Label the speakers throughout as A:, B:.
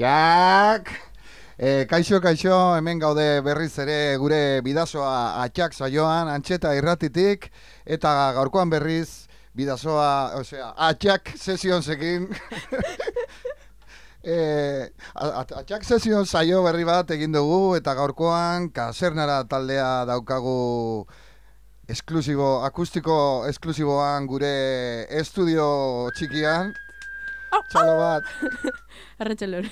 A: Jak! E, kaixo, kaixo, hemen gaude berriz ere gure bidazoa atxak saioan, antxeta irratitik, eta gaurkoan berriz bidazoa, osea, atxak sesionsekin. e, a- a- atxak sesion saio berri bat egin dugu, eta gaurkoan kasernara taldea daukagu esklusibo, akustiko esklusiboan gure estudio txikian. Txalo bat.
B: Arratxalor.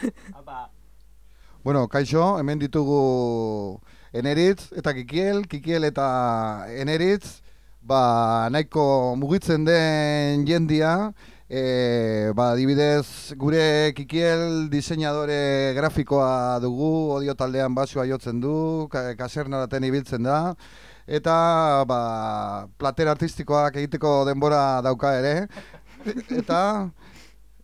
A: Bueno, kaixo, hemen ditugu Eneritz eta Kikiel, Kikiel eta Eneritz, ba, nahiko mugitzen den jendia, e, ba, adibidez, gure Kikiel diseinadore grafikoa dugu, odio taldean basua jotzen du, ka, kasernaraten ibiltzen da, eta ba, plater artistikoak egiteko denbora dauka ere, eta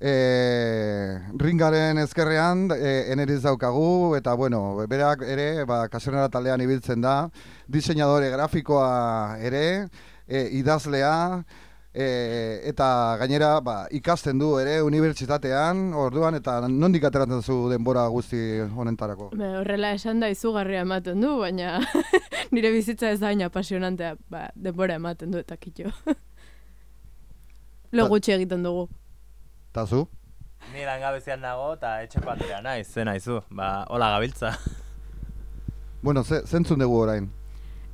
A: e, ringaren ezkerrean e, eneriz daukagu eta bueno, berak ere ba, kasernara taldean ibiltzen da, diseinadore grafikoa ere, e, idazlea, e, eta gainera ba, ikasten du ere unibertsitatean, orduan eta nondik ateratzen zu denbora guzti honentarako.
B: Be, horrela esan da izugarria ematen du, baina nire bizitza ez da hain apasionantea, ba, denbora ematen du eta kitxo. Lo gutxi egiten dugu.
A: Eta zu?
C: Ni langabezian nago eta etxe paterea naiz, ze naizu, ba, hola gabiltza.
A: Bueno, ze, zentzun dugu orain?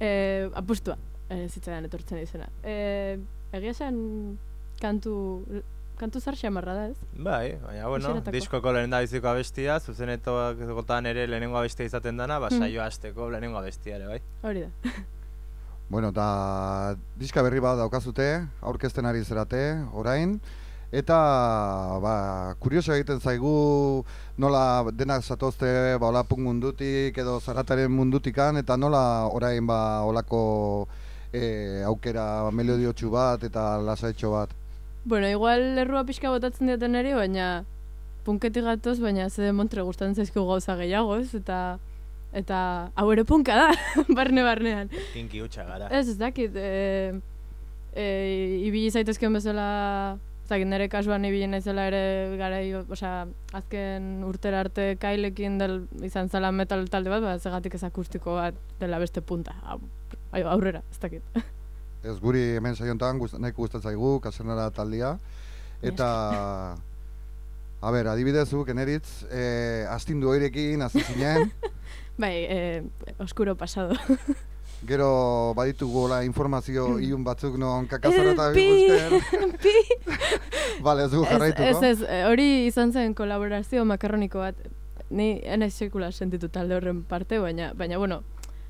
B: E, apustua, e, zitzaidan etortzen izena. E, egia esan kantu, kantu zar xamarra da ez?
C: Bai, baina bueno,
B: Hasieratzako.
C: diskoko lehen da biziko abestia, zuzenetokotan ere lehenengo abestia izaten dana, ba,
B: Mm.
C: saio hasteko lehenengo abestia ere, bai.
B: Hori da.
A: Bueno, eta diska berri bat daukazute, aurkezten ari zerate, orain. Eta, ba, kurioso egiten zaigu nola denak zatozte, ba, hola punk mundutik edo zarataren mundutikan, eta nola orain, ba, olako e, aukera melodiotxu bat eta lasaitxo bat.
B: Bueno, igual errua pixka botatzen dioten ere, baina punketik gatoz, baina ze montre gustatzen zaizkigu gauza gehiago, ez? Eta, eta hau ere punka da, barne barnean.
C: Kinki hutsa gara.
B: Ez, ez dakit, e, e, ibili zaitezken bezala, dakit, nire kasuan ibili naizela ere garai, osea, azken urtera arte kailekin del, izan zela metal talde bat, ba, zegatik ez akustiko bat dela beste punta. Hau, ai, aurrera, ez dakit.
A: Ez guri hemen saiontan gust, nahiko gustatzen zaigu, kasernara taldia. Eta, a ber, adibidezuk, eneritz, e, astindu oirekin, hasi zinen,
B: bai, e, oskuro pasado.
A: Gero baditugu hola informazio ilun batzuk non kakazara eta
B: Eh, pi.
A: Bale, ez
B: Ez,
A: jarraituko.
B: ez, ez, eh, hori izan zen kolaborazio makaroniko bat. Ni enaiz sekula sentitu talde horren parte, baina, baina bueno,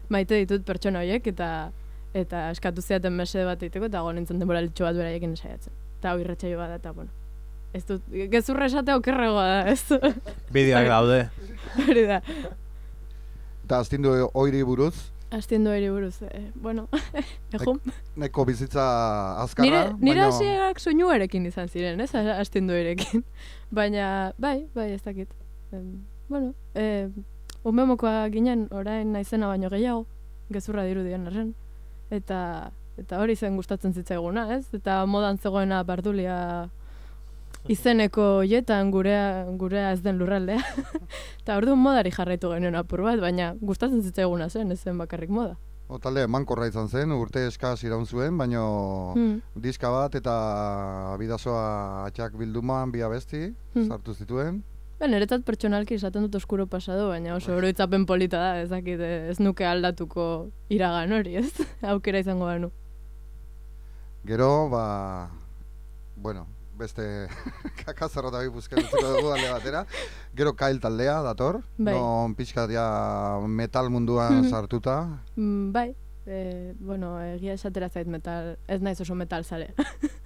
B: maite ditut pertsona horiek eta eta eskatu ziaten mesede bat egiteko eta go nintzen denbora litxo bat beraiekin esaiatzen. Eta hau irratsaio bat eta bueno. Ez dut, gezurra esatea okerregoa da, ez?
C: Bideoak daude.
B: Hori da.
A: Eta astindu oiri buruz,
B: Astiendu eri buruz, eh, bueno, egun.
A: neko bizitza azkarra,
B: Nire, nire
A: baina
B: hasierak soinuarekin izan ziren, ez? Astiendu erekin. Baina, bai, bai, ez dakit. Em, bueno, eh, umemokoa ginen orain naizena baino gehiago, gezurra dirudien arren. Eta, eta hori zen gustatzen zitzaiguna, ez? Eta modan zegoena bardulia izeneko hoietan gurea, gurea ez den lurraldea. Eta orduan modari jarraitu genuen apur bat, baina gustatzen zitzaiguna zen, ez zen bakarrik moda.
A: O, talde mankorra izan zen, urte eskaz iraun zuen, baino
B: Hmm.
A: diska bat eta bidazoa atxak bilduman bi abesti,
B: Hmm.
A: sartu zituen.
B: Ba, niretzat pertsonalki esaten dut oskuro pasado, baina oso oroitzapen polita da, ez dakit, eh, ez nuke aldatuko iragan hori, ez? Aukera izango banu.
A: Gero, ba, bueno, beste kakazarro eta bipuzketuko dugu alde batera. Gero Kail taldea dator,
B: Bai.
A: non pixka ja metal munduan
B: Mhm.
A: sartuta.
B: Mm, bai, e, bueno, egia esatera zait metal, ez naiz oso metal zale.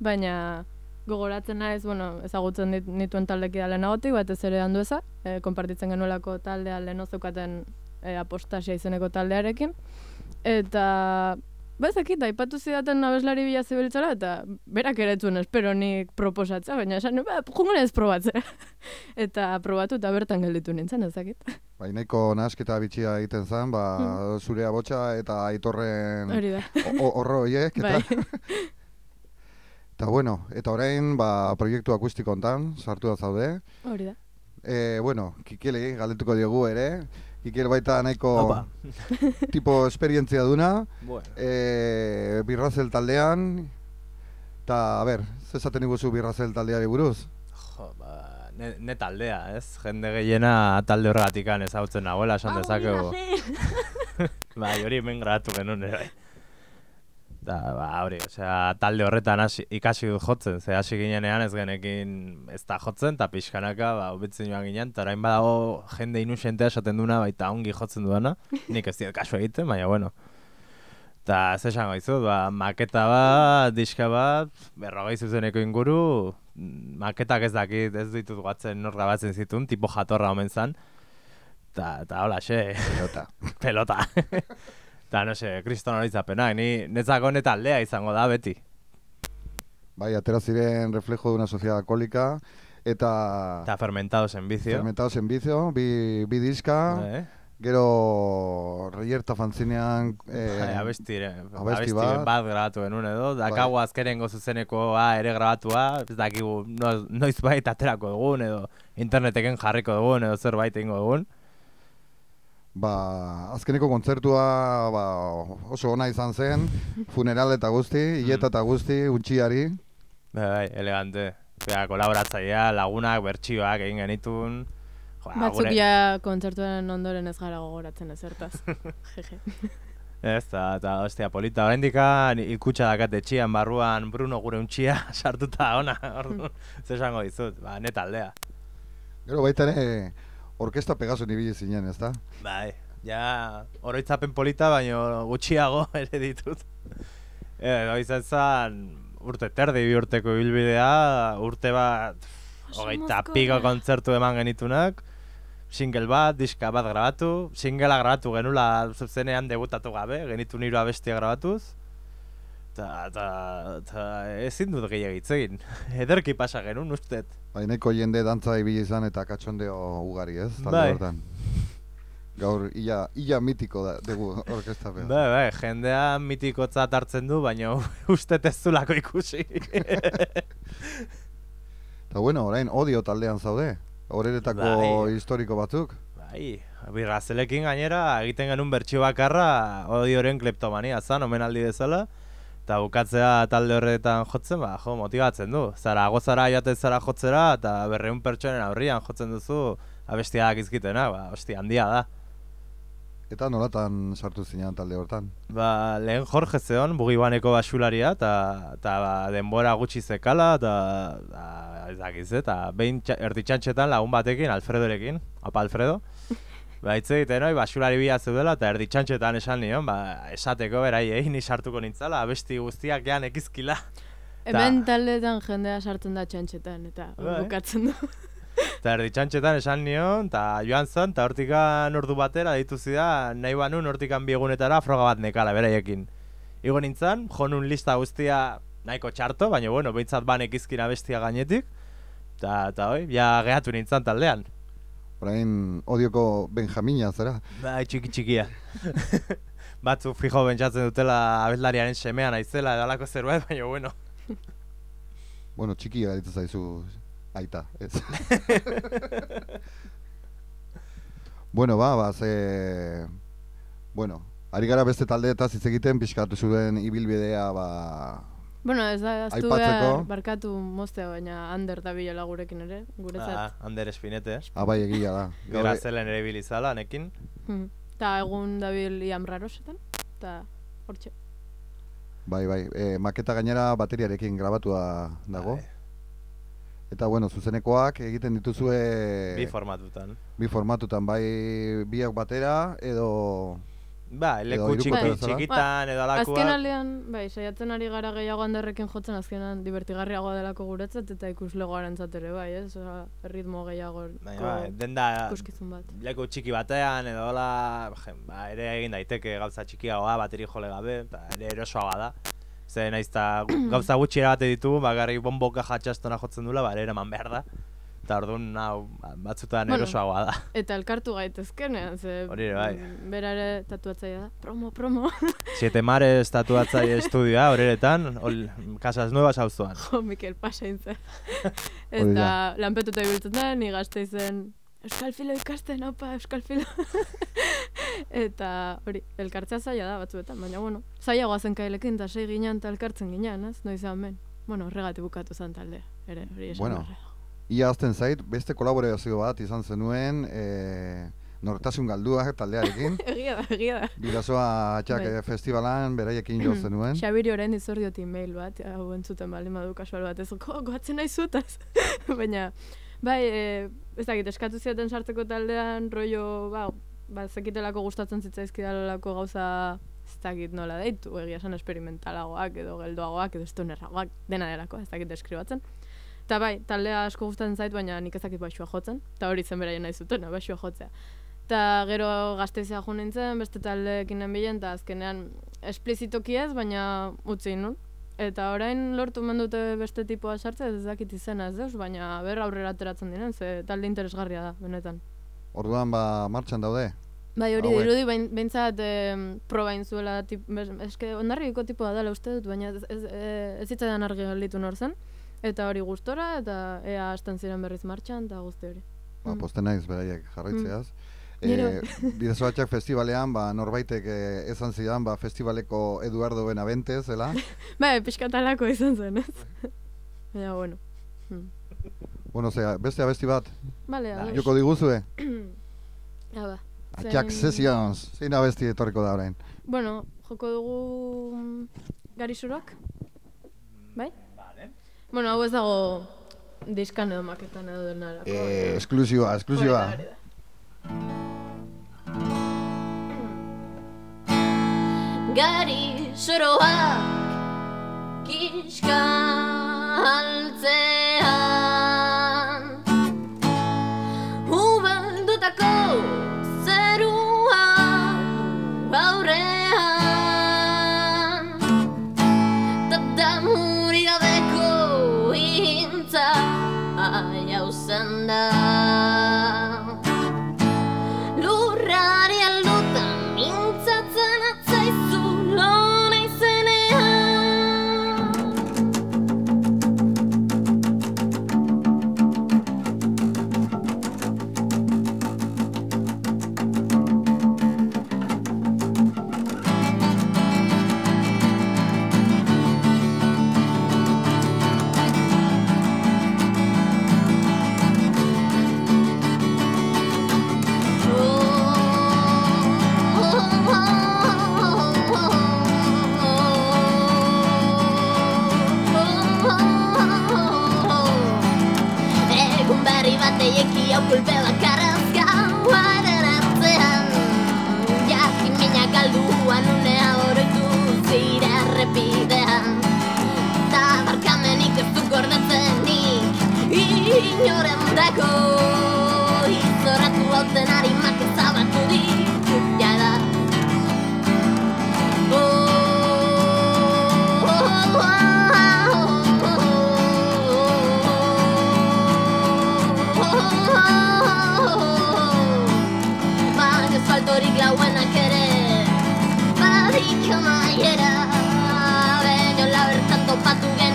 B: Baina gogoratzen naiz, bueno, ezagutzen dit, nituen taldeki da lehenagotik, batez ere handueza, e, konpartitzen genuelako taldea leheno zeukaten e, apostasia izeneko taldearekin. Eta, ba ezakit, aipatu zidaten abeslari bila zibiltzara, eta berak ere ez zuen espero nik proposatza, baina esan, ba, jungo ez probatzera. eta probatu eta bertan gelditu nintzen, ezakit.
A: Bai, nahiko nahasketa bitxia egiten zen, ba, zure abotsa eta aitorren horro horiek, eta,
B: Bai.
A: eta bueno, eta orain, ba, proiektu akustiko hontan sartu da zaude.
B: Hori da.
A: E, bueno, Kikeli galdetuko diogu ere, Kikel baita nahiko
C: Opa.
A: tipo esperientzia duna,
C: Bueno.
A: e, birrazel taldean, eta, a ber, zezaten iguzu birrazel taldeari buruz?
C: Jo, ba, ne, ne taldea, ez? Jende gehiena talde horregatikan ezautzen nagoela, esan dezakegu. Bai, hori hemen grabatu genuen ere, bai. Da, ba, hori, osea, talde horretan hasi, ikasi dut jotzen, ze hasi ginenean ez genekin ez da jotzen, eta pixkanaka, ba, hobitzen joan ginen, eta orain badago jende inusentea esaten duna, baita ongi jotzen duena, nik ez diot kasu egiten, baina bueno. Eta ze esango dizut, ba, maketa bat, diska bat, berrogei zuzeneko inguru, maketak ez dakit, ez ditut guatzen nor grabatzen zituen, tipo jatorra omen zan, eta hola, xe,
A: Pelota.
C: pelota. Eta, no se, kriston hori zapenak, ni netzako ne taldea izango da beti.
A: Bai, atera ziren reflejo de una sociedad alcohólica, eta,
C: Eta fermentados en vicio.
A: fermentados en vicio, bi, bi diska,
C: Eh?
A: gero Reyerta fanzinean, eh,
C: Bai, abestire,
A: abesti
C: abestiren
A: bat.
C: bat grabatu genuen edo, dakagu azkenengo zuzenekoa ere grabatua, ez dakigu noiz, noiz bait aterako dugun edo interneteken jarriko dugun edo zerbait egingo dugun.
A: Ba, azkeneko kontzertua ba, oso ona izan zen, funeral eta guzti, hileta eta guzti, untxiari,
C: Bai, bai, elegante. Osea, kolaboratzailea, lagunak, bertsioak egin genitun. Jo,
B: Batzuk ja kontzertuaren ondoren ez gara gogoratzen ezertaz. Jeje.
C: Ez, eta, eta ostia, polita, oraindikan ikutsa dakat etxian barruan Bruno gure untxia sartuta ona, orduan, ze esango dizut, ba, net aldea.
A: Gero baita ere, orkesta Pegaso ibili zinen, ezta?
C: Bai, ja, oroitzapen polita, baino gutxiago ere ditut. Edo izan zen, urte terdi bi urteko ibilbidea, urte bat, hogeita piko kontzertu eman genitunak, single bat, diska bat grabatu, singela grabatu genula zuzenean debutatu gabe, genitu hiru abestia grabatuz, Ta, ta, ta, ezin dut gehiago hitz egin. Ederki pasa genuen, ustet.
A: Bai, nahiko jende dantza ibili izan eta katxondeo ugari, ez? Talde
C: Bai.
A: hortan. Gaur, ia, ia mitiko da, dugu orkesta Pegaso.
C: Bai, bai, jendea mitikotzat hartzen du, baina ustet ez zulako ikusi.
A: Eta bueno, orain odio taldean zaude, horeretako
C: Bai.
A: historiko batzuk.
C: bai, birrazelekin gainera egiten genuen bertsio bakarra odioren kleptomania zan, omenaldi bezala. Eta bukatzea talde horretan jotzen, ba, jo, motibatzen du. Zara, gozara jaten zara jotzera, eta berreun pertsonen aurrian jotzen duzu abestiak izkitena, ba, hosti, handia da.
A: Eta nolatan sartu zinean talde hortan.
C: Ba, lehen Jorge zeon, bugibaneko basularia, eta ta, ba, denbora gutxi zekala, eta ta, ez dakiz, eta behin erditxantxetan lagun batekin, Alfredorekin, apa Alfredo, ba, hitz egiten hori, basulari bila zeudela, eta erditxantxetan esan nion, ba, esateko berai, egin ni sartuko nintzala, abesti guztiak gean ekizkila.
B: Hemen taldeetan jendea sartzen da txantxetan, eta
C: Bai.
B: bukatzen du.
C: Eta erditxantxetan esan nion, eta joan zen, eta hortikan ordu batera ditu zidan, nahi banun hortikan biegunetara froga bat nekala beraiekin. Igo nintzen, jo nun lista guztia nahiko txarto, baina bueno, behintzat ban ekizkina bestia gainetik. Eta hoi, ja gehatu nintzen taldean.
A: Orain odioko Benjamina, zera?
C: Bai, txiki txikia. Batzuk fijo pentsatzen dutela abeslariaren semea naizela edo alako zerbait, baina bueno.
A: Bueno, txiki gaitu zaizu aita, ez. bueno, ba, ba, ze... Bueno, ari gara beste taldeetaz hitz egiten, pixkatu zuen ibilbidea, ba...
B: Bueno, ez da, aztu behar barkatu moztea, baina Ander da bilela gurekin ere, guretzat.
C: Ah, Ander Espinete.
A: Abai egia da. Gaur-
C: Grazelen ere bilizala, nekin.
B: Mhm. Ta egun dabil iam rarosetan, eta hortxe.
A: Bai, bai, e, maketa gainera bateriarekin grabatua dago.
C: Bai.
A: Eta, bueno, zuzenekoak egiten dituzue...
C: Bi formatutan.
A: bi formatutan, bai biak batera, edo...
C: Ba, leku txiki, txikitan edo
B: Azken
C: alakoak.
B: aldean, bai, saiatzen ari gara gehiago handerrekin jotzen azkenan divertigarriagoa delako guretzat eta ikuslegoaren ere bai, ez? Osa, ritmo gehiago
C: bai, denda
B: ikuskizun bat.
C: leku txiki batean edo hola, jen, ba, ere egin daiteke gauza txikiagoa, bateri jole gabe, eta ere erosoagoa da. Ze naiz ta gauza gutxi erabate ditugu, bakarrik bonboka jatxastona jotzen dula, ba, ere eraman behar da. Eta orduan, hau, ba, batzutan
B: Bueno.
C: erosoagoa da.
B: Eta elkartu gaitezkenean, ze...
C: Hori ere, bai.
B: Bera ere tatuatzaia da. Promo, promo.
C: Siete Mares tatuatzaile estudioa, horeretan, ol, Casas Nuevas auzoan.
B: jo, Mikel pasain zen.
A: Hori
B: eta lanpetuta ibiltzen da, ni gazte izen Euskal Filo ikasten, opa, Euskal Filo. eta hori, elkartzea zaila da batzuetan, baina bueno, zailagoa zen kailekin, eta sei ginen eta elkartzen ginen, ez? Noiz hemen. Bueno, horregatik bukatu zen taldea, ere, hori esan
A: Bueno.
B: beharra.
A: Ia azten zait, beste kolaborazio bat izan zenuen, e, nortasun galduak taldearekin.
B: Egia da, egia da.
A: Bidazoa txak
B: Bai.
A: eh, festivalan beraiekin jo zenuen.
B: Xabiri orain izor diot email bat, hau entzuten bali madu kasual bat, ez, go, goatzen nahi zutaz. Baina, bai, e, ez dakit, eskatu ziaten sartzeko taldean, rollo, ba, ba, zekitelako gustatzen zitzaizkidalako gauza, ez dakit nola deitu, egia esan esperimentalagoak, edo geldoagoak, edo estonerragoak, dena delako, ez dakit deskribatzen. Eta bai, taldea asko gustatzen zait, baina nik ez dakit baixua jotzen, eta hori zen beraien nahi zutena, baixua jotzea. Eta gero gazteizea jo nintzen, beste taldeekin nenbilen, eta azkenean esplizitoki ez, baina utzi nun. Eta orain lortu men dute beste tipoa sartzea, ez dakit izena ez deus, baina ber aurrera ateratzen diren, ze talde interesgarria da, benetan.
A: Orduan ba martxan daude.
B: Bai, hori
A: Hauek.
B: dirudi behintzat em, proba egin zuela, tip, eske ondarribiko tipoa dela uste dut, baina ez, ez, e, ez zitzaidan argi gelditu nor zen. Eta hori gustora, eta ea hasten ziren berriz martxan, eta guzti hori.
A: Ba,
B: Mm.
A: poste naiz beraiek jarraitzeaz.
B: Nero.
A: E, Bidazoatxak festivalean, ba, norbaitek eh, esan zidan, ba, festivaleko Eduardo Benavente, zela.
B: Bai, pixkatalako izan zen, ez? Baina, bueno. Hmm.
A: bueno, zera, beste abesti bat,
B: Bale, ados.
A: joko diguzue.
B: Ja, ba.
A: Atxak
B: Zein-
A: Sessions, zein abesti etorriko da orain.
B: Bueno, joko dugu mm?
C: Vale.
B: Bueno, hau ez dago diskan edo maketan edo denarako.
A: Eh, esklusiba, esklusiba.
B: Hori da.
D: Gari soroak kiskaltzean berri bat eieki hau kulpe bakarraz gauaren artean Jakin mina galduan unea oroitu zire errepidean Ta barkamenik ez du gordezenik inoren dako amaiera Baina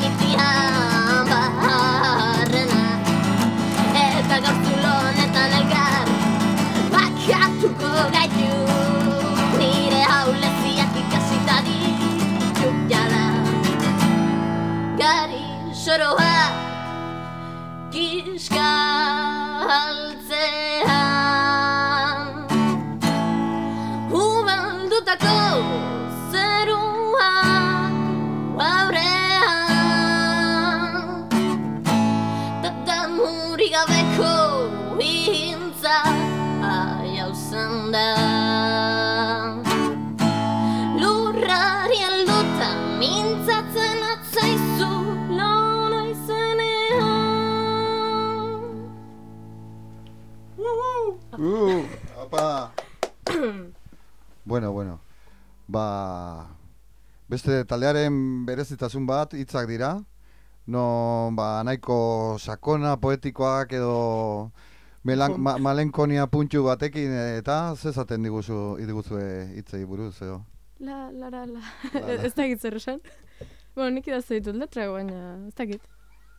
A: beste taldearen berezitasun bat hitzak dira. No, ba, nahiko sakona, poetikoak edo melan, ma, malenkonia puntxu batekin eta zezaten diguzu, diguzue hitzei buruz edo.
B: La, la, la, la.
A: La, la.
B: ez dakit zer esan. bueno, nik idazte ditut letra, baina ez dakit.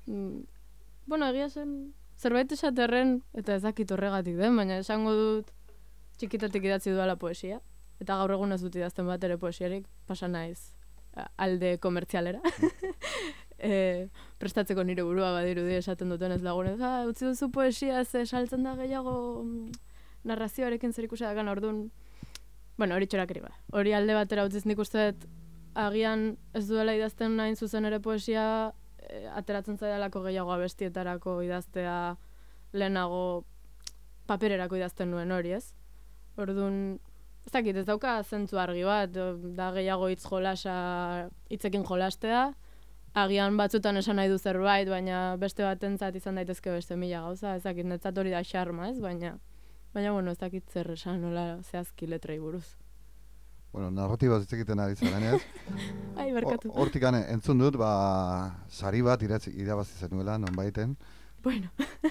B: Mm, bueno, egia zen, zerbait esaterren, eta ez dakit horregatik den, baina esango dut txikitatik idatzi duala poesia. Eta gaur egun ez dut idazten bat ere poesiarik, pasa naiz alde komertzialera. e, prestatzeko nire burua badirudi esaten duten ez lagunez, ah, utzi duzu poesia ze saltzen da gehiago mm, narrazioarekin zer ikusi dakan orduan, bueno, hori txorakeri ba. Hori alde batera utziz nik uste dut agian ez duela idazten nahin zuzen ere poesia e, ateratzen zaidalako gehiago abestietarako idaztea lehenago papererako idazten nuen hori, ez? Orduan, ez dakit, ez dauka zentzu argi bat, o, da gehiago hitz jolasa, hitzekin jolastea, agian batzutan esan nahi du zerbait, baina beste batentzat izan daitezke beste mila gauza, ez dakit, netzat hori da xarma, ez? Baina, baina, bueno, ez dakit zer esan, nola zehazki letrei buruz.
A: Bueno, narratiba hitz egiten ari zaren, ez?
B: Ai, barkatu.
A: Ho- Hortik entzun dut, ba, sari bat iratzi, irabazi zenuela, non baiten.
B: Bueno.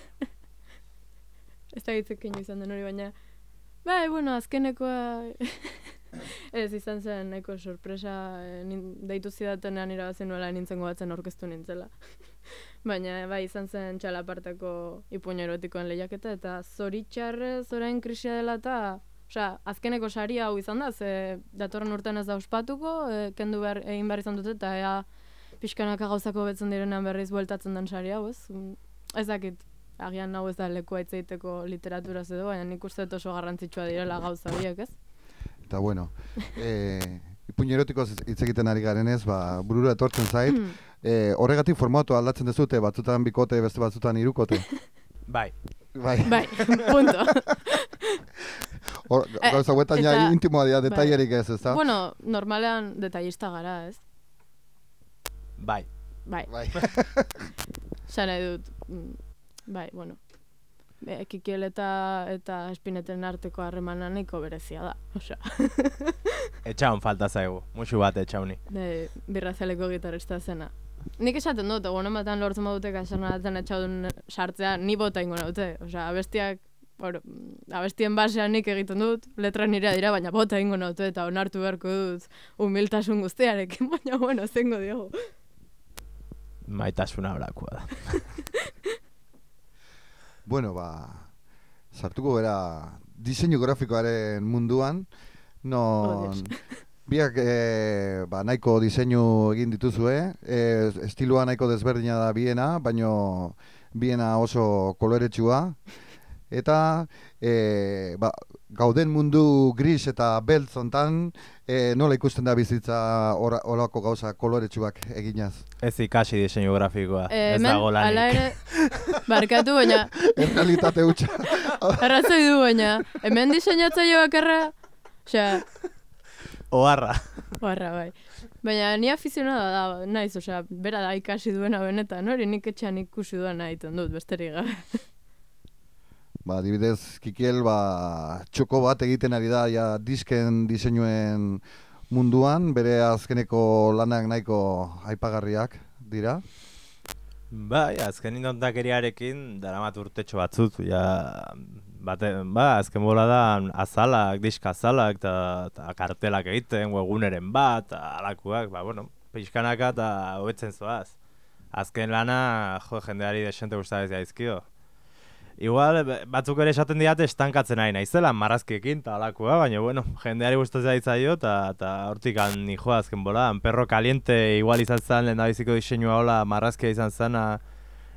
B: ez da gitzekin izan den hori, baina... Bai, bueno, azkenekoa... ez izan zen nahiko sorpresa, eh, nin, deitu zidatenean irabazi nuela nintzen gogatzen aurkeztu nintzela. baina bai, izan zen txalapartako ipuin erotikoen lehiaketa, eta zoritxarrez orain krisia dela eta... Osea, azkeneko sari hau izan da, ze datorren urtean ez da ospatuko, e, kendu behar, egin behar izan dute, eta ea pixkanaka gauzako betzen direnean berriz bueltatzen den sari hau, ez? Mm, Ez dakit, agian hau ez da lekua hitz egiteko literaturaz edo, baina nik uste dut oso garrantzitsua direla gauza horiek, ez?
A: Eta bueno, e, ipuin erotikoz hitz egiten ari garenez, ba, burura etortzen zait. e, horregatik formatu aldatzen dezute, batzutan bikote, beste batzutan hirukote.
C: Bai.
A: Bai,
B: bai, punto.
A: Hor,
B: Eh,
A: gauza huetan ja intimoa dira,
B: bai.
A: detailerik ez, ezta?
B: bueno, normalean detallista gara, ez?
C: Bai.
B: Bai,
A: Bai.
B: nahi dut, mm, bai, bueno. E, Kikiel eta, eta espineten arteko harremana nahiko berezia da, osea.
C: Etxaun falta zaigu. Musu bat etxauni.
B: de birrazaleko gitarrista zena. Nik esaten dut, egun batean lortzen badute kasernalatzen etxaudun sartzea, ni bota ingo naute. Osea, abestiak, or, abestien basean nik egiten dut, letra nire dira, baina bota ingo naute eta onartu beharko dut humiltasun guztiarekin, baina bueno, zengo diogu.
C: Maitasuna horakoa da.
A: Bueno, ba, sartuko bera diseinu grafikoaren munduan, non
B: Oh,
A: biak e, ba, nahiko diseinu egin dituzue, e, estiloa nahiko desberdina da biena, baino biena oso koloretsua, eta e, ba, gauden mundu gris eta beltz hontan, e, nola ikusten da bizitza ora- gauza koloretsuak eginaz.
C: Ez ikasi diseinu grafikoa.
B: Eh,
C: ez dago lanik.
B: ala ere, barkatu, baina,
A: Errealitate hutsa.
B: arrazoi du, baina, hemen diseinatzaile bakarra, osea,
C: Oharra.
B: Barra, bai. Baina ni afizionada da, naiz, osea, bera da ikasi duena benetan, hori nik etxean ikusi duena egiten dut, besterik gabe.
A: Ba, adibidez, Kikiel, ba, txoko bat egiten ari da, ja, disken diseinuen munduan, bere azkeneko lanak nahiko aipagarriak dira.
C: Bai, azken inontakeriarekin daramat urtetxo batzut, ja, bate, ba, azken bola da azalak, diska azalak, eta kartelak egiten, webguneren bat, eta alakoak, ba, bueno, pixkanaka eta hobetzen zoaz. Azken lana, jo, jendeari desente gustadez jaizkio. Igual, batzuk ere esaten diate estankatzen ari naizela, marrazkiekin eta alakoa, baina, bueno, jendeari gustatzen zaitzaio, eta hortik nijoa azken bola, perro caliente igual izan zen, lehen diseinua hola marrazkia izan zena,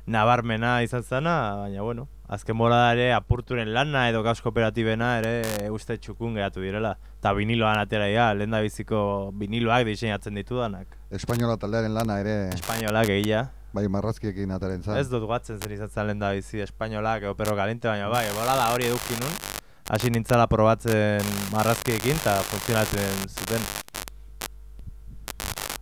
C: nabarmena izan zana, baina bueno, azken bora ere apurturen lana edo gauz kooperatibena ere uste txukun geratu direla. Eta viniloan atera dira, lehen biziko viniloak diseinatzen ditudanak.
A: Espainola taldearen lana ere,
C: Espainolak egia.
A: Bai marrazkiekin ataren zan.
C: Ez dut guatzen zer izan zen lehen da bizi espainolak edo perro galinte, baina bai, bola da hori eduki nun. Hasi nintzala probatzen marrazkiekin eta funtzionatzen zuten.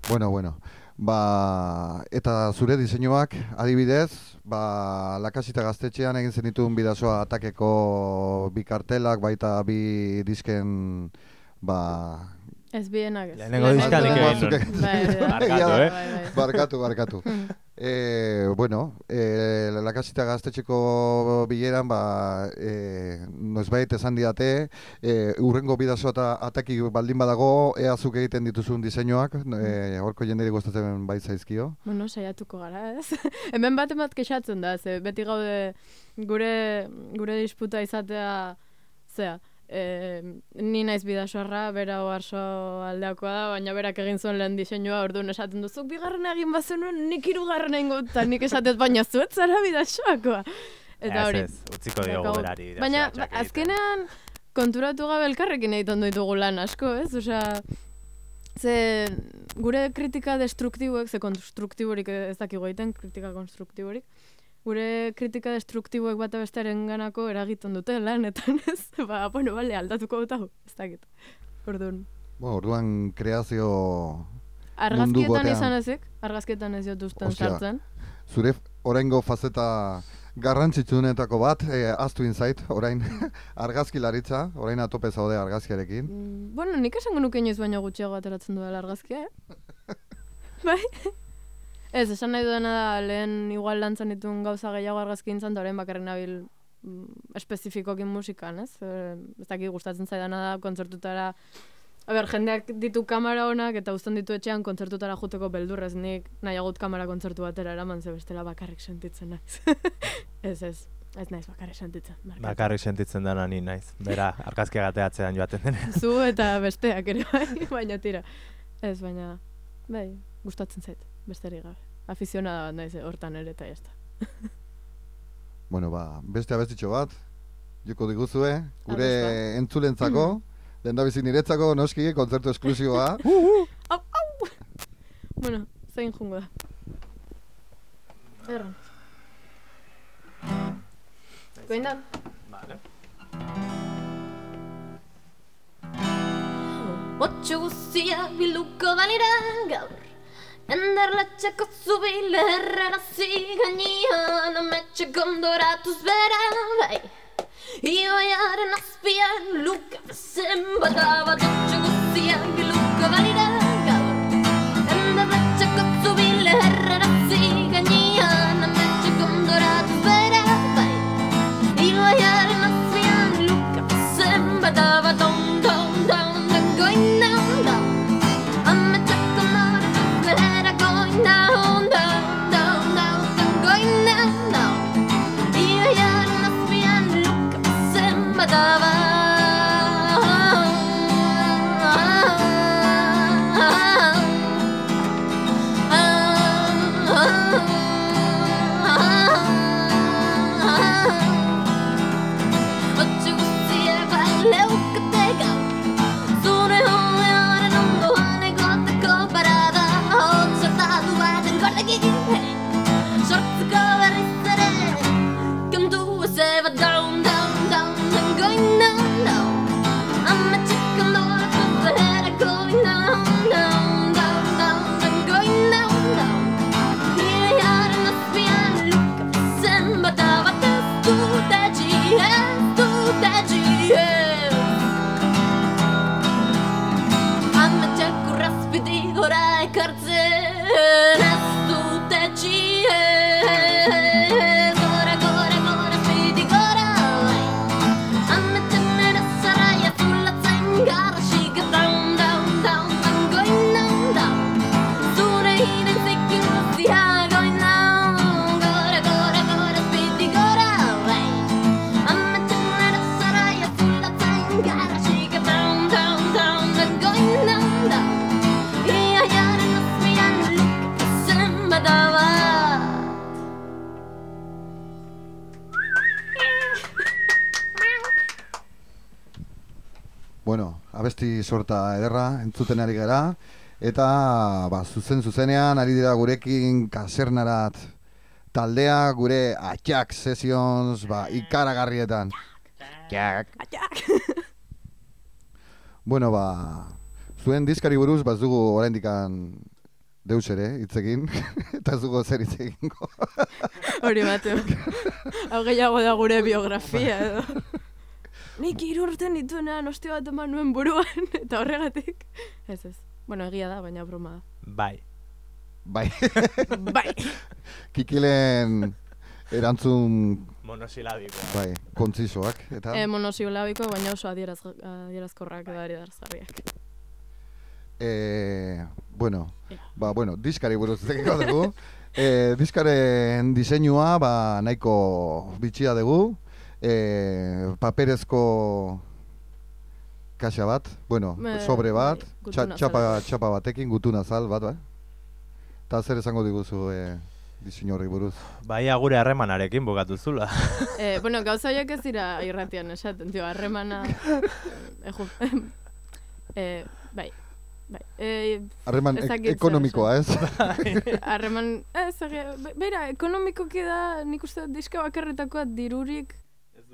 A: Bueno, bueno. Ba, eta zure diseinuak, adibidez, ba, lakasita gaztetxean egin zenituen bidazoa atakeko bi kartelak, baita bi disken, ba,
B: Ez bienak ez.
C: Lehenengo
B: Lehenengo-
C: diskan nik egin
B: Bai, bai, bai.
C: Barkatu, eh?
A: Barkatu, barkatu. E, bueno, e, lakasita gaztetxeko bileran, ba, e, noizbait esan didate, e, urrengo bidazo eta ataki baldin badago, ea zuk egiten dituzun diseinuak, e, horko jenderi gustatzen bai zaizkio.
B: Bueno, saiatuko gara, ez? Hemen bat bat kexatzen da, ze beti gaude gure, gure disputa izatea, zea, e, ni naiz bidasoarra, bera oarso aldeakoa da, baina berak egin zuen lehen diseinua, orduan esaten duzuk bigarren egin bazenuen, nik hirugarren egin eta nik esatet baina zuet zara bidasoakoa. Eta
C: Ez,
B: hori.
C: ez, utziko diogu berari. bidazoa
B: Baina ba, azkenean konturatu gabe elkarrekin egiten ditugu lan asko, ez? Osea, ze gure kritika destruktiboek, ze konstruktiborik ez dakigu egiten, kritika konstruktiborik, gure kritika destruktiboek bata bestearen ganako eragiten dute lanetan, ez? Ba, bueno, bale, aldatuko dut hau, ez dakit. Orduan,
A: Bueno, orduan kreazio
B: argazkietan
A: batean.
B: izan ezik, argazkietan ez jot usten sartzen.
A: zure oraingo fazeta garrantzitsuenetako bat, e, aztu inzait, orain argazkilaritza, orain atope zaude argazkiarekin.
B: Mm, bueno, nik esango nuke inoiz baino gutxiago ateratzen duela argazkia, eh? bai? Ez, esan nahi duena da, lehen igual lantzan dituen gauza gehiago argazki intzan, da orain bakarrik nabil mm, espezifikokin musikan, ez? E, ez dakit gustatzen zaidana da, kontzertutara A ber, jendeak ditu kamera honak eta uzten ditu etxean kontzertutara juteko beldurrez nik nahiagut kamera kontzertu batera eraman ze bestela bakarrik sentitzen naiz. ez, ez, ez naiz bakarrik sentitzen. barkatu.
C: Bakarrik sentitzen dana ni naiz. Bera, argazkia gateatzean joaten denean.
B: Zu eta besteak ere bai, baina tira. Ez, baina, bai, gustatzen zait, besterik gabe. Afizionada bat naiz eh, hortan ere eta jazta.
A: Bueno, ba, beste abestitxo bat, joko diguzue, gure
B: Ados ba.
A: entzulentzako, lehendabizi niretzako noski, kontzertu esklusiboa.
B: Au, au! bueno, zein jungo da. Erran. Goin da?
C: Vale.
D: Otxo guztiak biluko balira gaur Enderletxeko zubile errarazi gainean Ametxe gondoratuz bera bai Ioiaren azpian luka bezen bata bat Otxo guztiak biluko balira
A: abesti sorta ederra entzuten ari gara eta ba, zuzen zuzenean ari dira gurekin kasernarat taldea gure atxak sessions ba, ikaragarrietan. Jak. Bueno, ba, zuen diskari buruz, ba, ez dugu oraindikan deus ere, hitz egin, eta ez dugu zer hitz egingo.
B: Hori batu. Hau gehiago da gure biografia edo. Nik hiru urte nituenean oste bat eman nuen buruan, eta horregatik. Ez ez. Bueno, egia da, baina broma da.
C: Bai.
A: Bai,
B: Bai!
A: kikilen erantzun,
C: Monosilabikoa.
A: bai, kontzisoak, eta...
B: E, monosilabiko, baina oso adieraz, adierazkorrak edo adierazgarriak.
A: Eh, bueno,
B: Ja.
A: ba, bueno, diskari buruz zekiko dugu. Eh, diskaren diseinua, ba, nahiko bitxia dugu. Eh, paperezko kaxa bat, bueno,
B: Eh,
A: sobre bat, txa- txapa,
B: bat.
A: txapa batekin, gutun azal bat, bai. Eta zer esango diguzu eh, diseinu horri buruz.
C: Bai, gure harremanarekin bukatu zula.
B: E, bueno, gauza horiek ez dira irratian esaten, tio, harremana... Eju. e, bai, bai. E,
A: Harreman ek-
B: zer
A: ekonomikoa, ez?
B: harreman, ez, bera, ekonomikoki da, nik uste diska bakarretakoa dirurik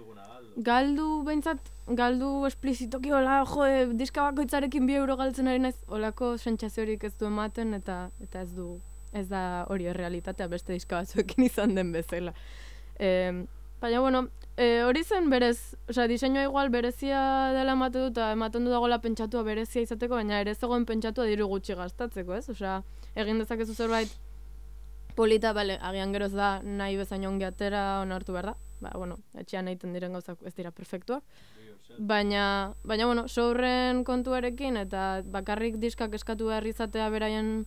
C: duguna galdu.
B: galdu behintzat, galdu esplizitoki hola, jo, e, diska bakoitzarekin bi euro galtzen ari naiz, holako sentsaziorik ez du ematen eta eta ez du, ez da hori errealitatea beste diska batzuekin izan den bezala. E, baina, bueno, e, hori zen berez, osea, diseinua igual berezia dela ematen dut, ematen du dagoela pentsatua berezia izateko, baina ere zegoen pentsatua diru gutxi gastatzeko, ez? Osea, egin dezakezu zerbait polita, bale, agian geroz da nahi bezain ongi atera onartu behar da. Ba, bueno, etxean egiten diren gauzak ez dira perfektuak. Baina, baina bueno, sourren kontuarekin eta bakarrik diskak eskatu behar izatea beraien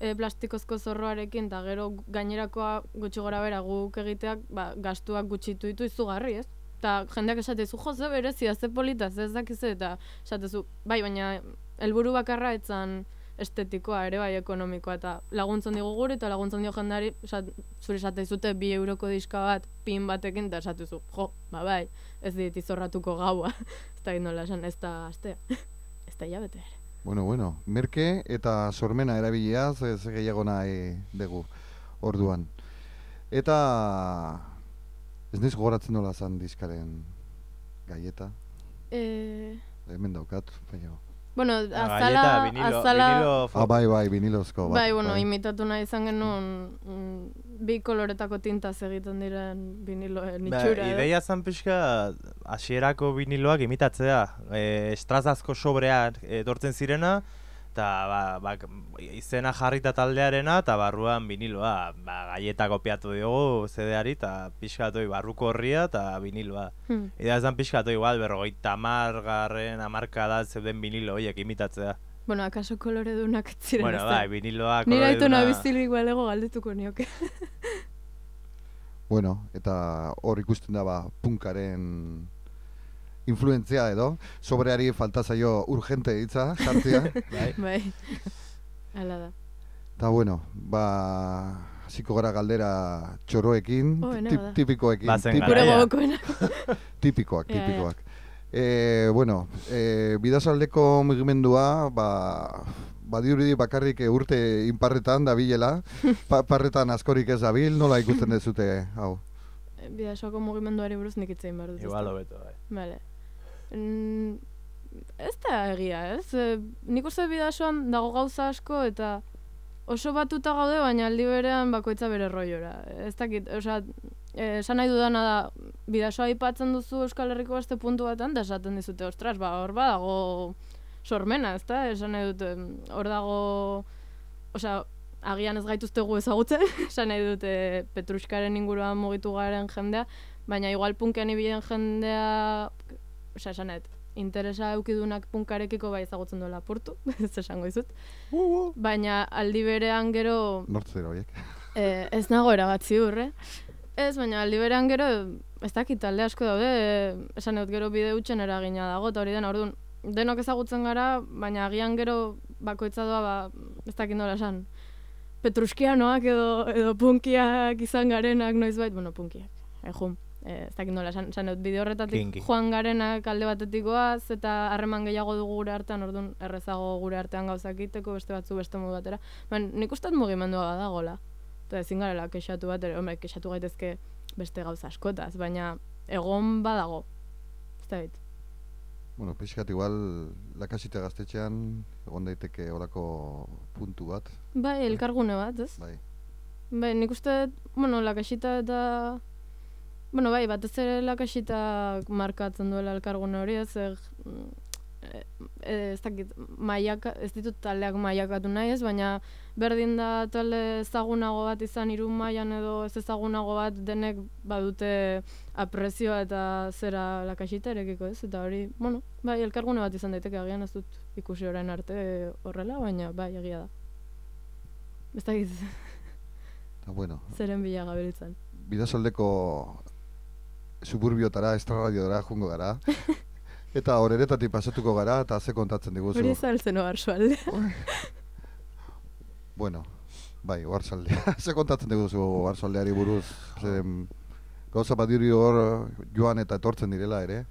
B: e, plastikozko zorroarekin eta gero gainerakoa gutxi gora bera guk egiteak ba, gastuak gutxitu ditu izugarri, ez? Eta jendeak esatezu, jo, ze berezia, ze polita, ze ez dakize, eta esatezu, bai, baina helburu bakarra etzan estetikoa ere bai ekonomikoa eta laguntzen digu gure eta laguntzen dio jendari esat, zure esate zute bi euroko diska bat pin batekin eta esatuzu jo, ba bai, ez dit izorratuko gaua. Ez da nola esan ez da astea. Ez da hilabete ere.
A: Bueno, bueno, merke eta sormena erabiliaz ez gehiago nahi dugu orduan. Eta ez naiz gogoratzen nola zan diskaren gaieta,
B: e,
A: hemen daukat, baina...
B: bueno, azala,
C: vinilo,
B: azala
C: vinilo
A: Ah, bai, bai, vinilozko bat.
B: bai, bueno, imitatu nahi izan genuen mm, bi koloretako tintaz egiten diren viniloen
C: Ba,
B: itxura. edo.
C: ideia zan pixka hasierako viniloak imitatzea. E, estrazazko sobreak etortzen zirena, eta ba, ba, izena jarrita taldearena, eta barruan viniloa. Ba, gaieta kopiatu diogu CD-ari, eta pixkatoi barruko horria, eta viniloa.
B: Hmm.
C: Idea zan pixkatu igual, berrogeita amargarren amarkada zeuden vinilo horiek imitatzea.
B: Bueno, akaso kolore dunak ziren
C: bueno, bai, viniloa
B: Nire aitona
C: koloreduna-
B: bizirik balego galdetuko nioke.
A: Bueno, eta hor ikusten da ba, punkaren influentzia edo, sobreari falta zaio urgente hitza sartzea.
C: bai.
B: bai. Hala da.
A: Eta bueno, ba, hasiko gara galdera txoroekin,
B: Oh,
A: tip, tipikoekin, tipikoak,
B: ja.
A: tipikoak. E, bueno, e, bidasaldeko mugimendua, ba, badiuridi bakarrik eh, urte inparretan dabilela, pa, parretan askorik ez dabil, nola ikusten dezute, hau?
B: Bidasoako mugimenduari buruz nik itzein behar dut.
C: Igual hobeto, bai.
B: Vale. Mm, ez da egia, ez? E, nik uste bidasoan dago gauza asko eta oso batuta gaude, baina aldi berean bakoitza bere roiora. Ez dakit, osea, eh, esan nahi dudana da, bidasoa aipatzen duzu Euskal Herriko beste puntu batean, da esaten dizute, ostras, ba, hor badago sormena, ez da? Esan nahi dute, hor dago, osea, agian ez gaituztegu ezagutzen, esan nahi dute Petruskaren inguruan mugitu garen jendea, baina igual punkean ibilen jendea, osea, esan interesa eukidunak punkarekiko bai ezagutzen duela apurtu, ez esango dizut. Baina aldi berean gero
A: Nortzer horiek.
B: e, ez nago erabat ziur, eh? Ez, baina aldi berean gero, ez dakit talde asko daude, e, esan dut gero bide utxen eragina dago, eta hori den, orduan, denok ezagutzen gara, baina agian gero bakoitza doa, ba, ez dakit nola esan, petruskianoak edo, edo punkiak izan garenak noizbait, bueno, punkiak, ejun. E, ez dakit nola, esan dut, bideo horretatik
C: Kinky.
B: joan garenak alde batetik goaz, eta harreman gehiago dugu gure artean, orduan errezago gure artean gauzak egiteko, beste batzu beste modu batera. Baina nik uste dut mugimendua dagoela. Eta ezin garela kexatu bat, ere, hombre, kexatu gaitezke beste gauza askotaz, baina egon badago. Ez da bit.
A: Bueno, pixkat igual, lakasita gaztetxean, egon daiteke olako puntu bat,
B: Bai, elkargune bat, ez?
A: bai.
B: Bai, nik uste, bueno, lakasita eta... Bueno, bai, batez ere lakasita markatzen duela elkargune hori, ez, er, e, ez dakit, maiaka, ez ditut taldeak maiakatu nahi ez, baina berdin da talde ezagunago bat izan hiru mailan edo ez ezagunago bat denek badute aprezioa eta zera lakasita erekiko ez, eta hori, bueno, bai, elkargune bat izan daiteke agian ez dut ikusi orain arte horrela, baina bai, egia da. Ez dakit
A: bueno,
B: zeren bila gabiltzan.
A: bidasaldeko suburbiotara, estraradiodara jungo gara. Eta horeretatik pasatuko gara, eta ze kontatzen diguzu.
B: Hori zaltzen oarsualde.
A: Bueno, bai, oartzaldea. ze kontatzen diguzu oartzaldeari buruz. Zeren, gauza badiri hor joan eta etortzen direla ere.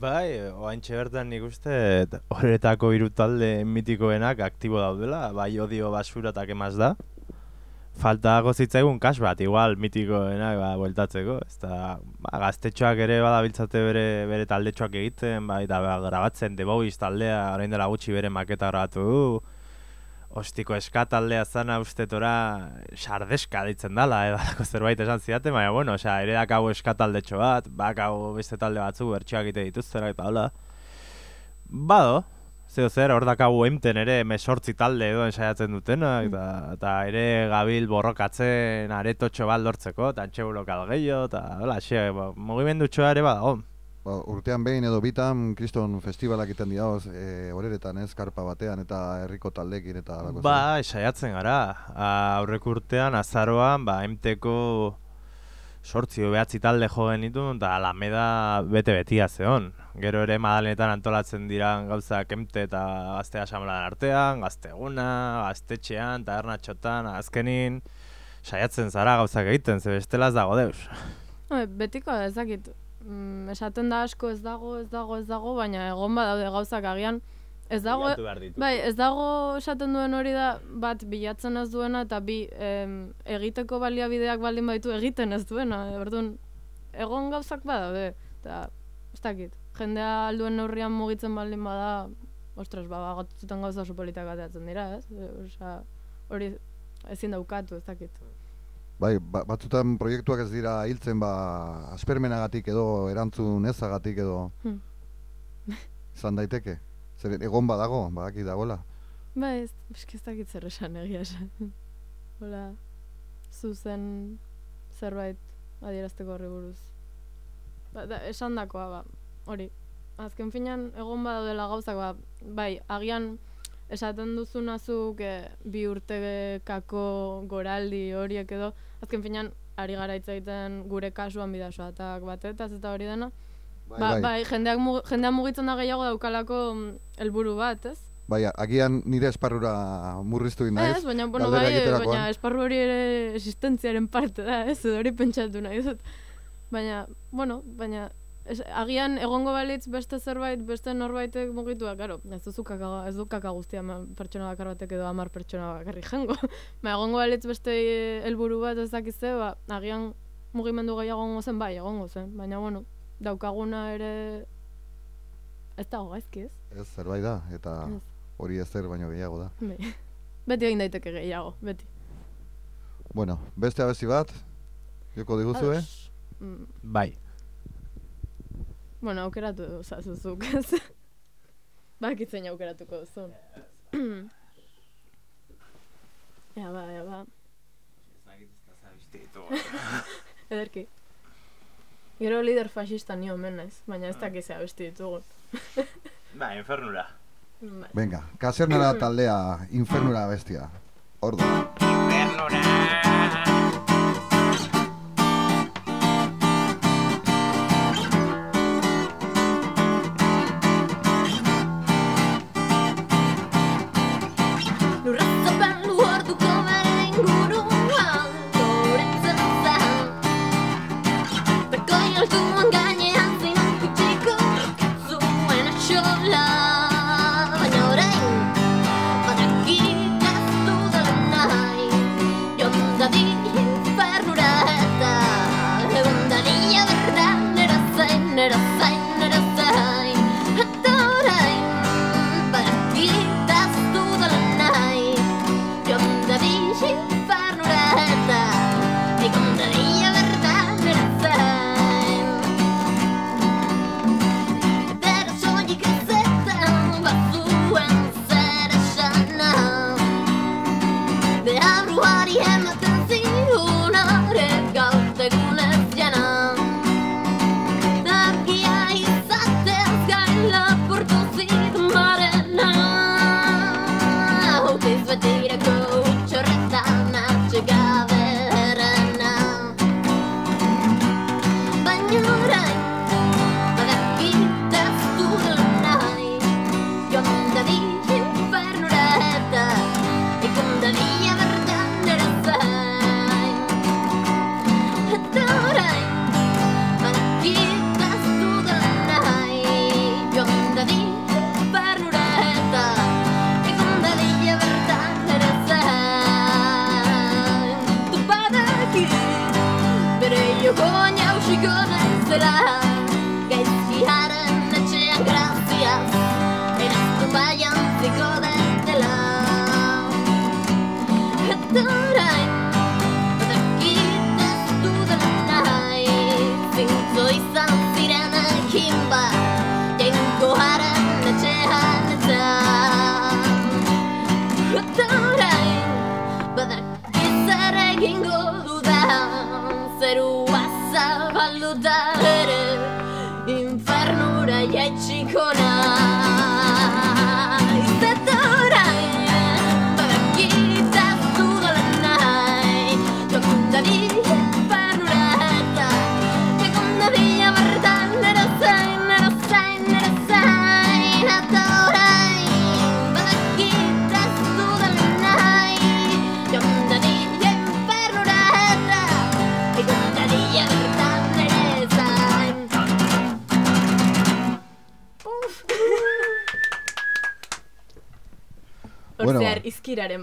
C: Bai, oaintxe bertan nik uste horretako hiru talde mitikoenak aktibo daudela, bai odio basuratak emaz da. Falta zitzaigun kas bat, igual mitikoenak ba, bueltatzeko. Ez da, ba, gaztetxoak ere badabiltzate bere, bere taldetxoak egiten, bai, da ba, grabatzen The Boys taldea, orain dela gutxi bere maketa grabatu du. Ostiko eska taldea zana ustetora sardeska ditzen dala, edalako zerbait esan zidaten, baina, bueno, osea, ere dakau eska taldetxo bat, bakau beste talde batzu, bertxoak egite dituztera eta hola. Bado, zeo zer, hor dakagu emten ere mesortzi talde edo ensaiatzen dutenak, eta, eta ere gabil borrokatzen aretotxo bat lortzeko, eta antxegu lokal gehiago, eta hola, xe, ba, mugimendutxoa ere badago.
A: Ba, urtean behin edo bitan kriston festivalak egiten dira e, horeretan ez, karpa batean eta herriko taldekin eta alako
C: Ba, saiatzen gara. A- Aurreko urtean, azaroan, ba, emteko sortzi behatzi talde jo genitu, eta Alameda bete-betia zeon. Gero ere madalenetan antolatzen dira gauzak emte eta gazte asamlan artean, gazteguna, gaztetxean, tabernatxotan, azkenin, saiatzen zara gauzak egiten, ze bestela ez dago deus.
B: Bai, betiko ez dakit. Mm, esaten da asko ez dago, ez dago, ez dago, baina egon badaude gauzak agian. Ez dago, bai, ez dago esaten duen hori da, bat bilatzen ez duena, eta bi em, egiteko baliabideak baldin baditu egiten ez duena. Orduan, egon gauzak badaude, eta ez dakit. Jendea alduen neurrian mugitzen baldin bada, ostras, ba, batzutan gauza oso politak ateratzen dira, ez? E, Osea, hori ezin daukatu, ez dakit.
A: Bai, ba, batzutan proiektuak ez dira hiltzen ba aspermenagatik edo erantzun ezagatik edo
B: Hmm.
A: izan daiteke. Zer egon badago, badaki dagoela.
B: Ba ez, eski ez dakit zer esan egia esan. Hola, zuzen zerbait adierazteko horri buruz. Ba, da, esan dakoa, ba, hori. Azken finean, egon badaudela gauzak, ba, bai, agian esaten duzuna zuk e, bi urtekako goraldi horiek edo, azken finean, ari gara hitz egiten gure kasuan bidasoatak batetaz eta hori dena. Ba, bai, jendeak mugi- jendeak mugitzen da gehiago daukalako mm, helburu bat, ez?
A: Bai, agian nire esparrura murriztu egin naiz.
B: Ez, baina, bueno, bai, baina esparru hori ere existentziaren parte da, ez, edo hori pentsatu nahi dut. Baina, bueno, baina, es, agian egongo balitz beste zerbait, beste norbaitek mugituak, karo, ez duzu kaka, ez du kaka guztia pertsona bakar batek edo hamar pertsona bakarrik jango. ba, egongo balitz beste eh, helburu bat ez dakize, ba, agian mugimendu gehiago egongo zen, bai, egongo zen. Baina, bueno, daukaguna ere ez dago gaizki, ez?
A: Ez, zerbait da, eta
B: Ez.
A: hori ez zer baino gehiago da.
B: Bai. Beti egin daiteke gehiago, beti.
A: Bueno, beste abesti bat, joko diguzu, eh?
B: Mm,
C: Bai.
B: Bueno, aukeratu zazuzuk, ez? Bakit zein aukeratuko duzun. ja, ba, ja, ba. Ederki. Gero lider fascista ni omen naiz, baina ez dakizea besti ditugun.
C: Ba, infernura.
B: Bai.
A: Venga, kasernera taldea, infernura bestia. Ordu.
D: Lurratzapen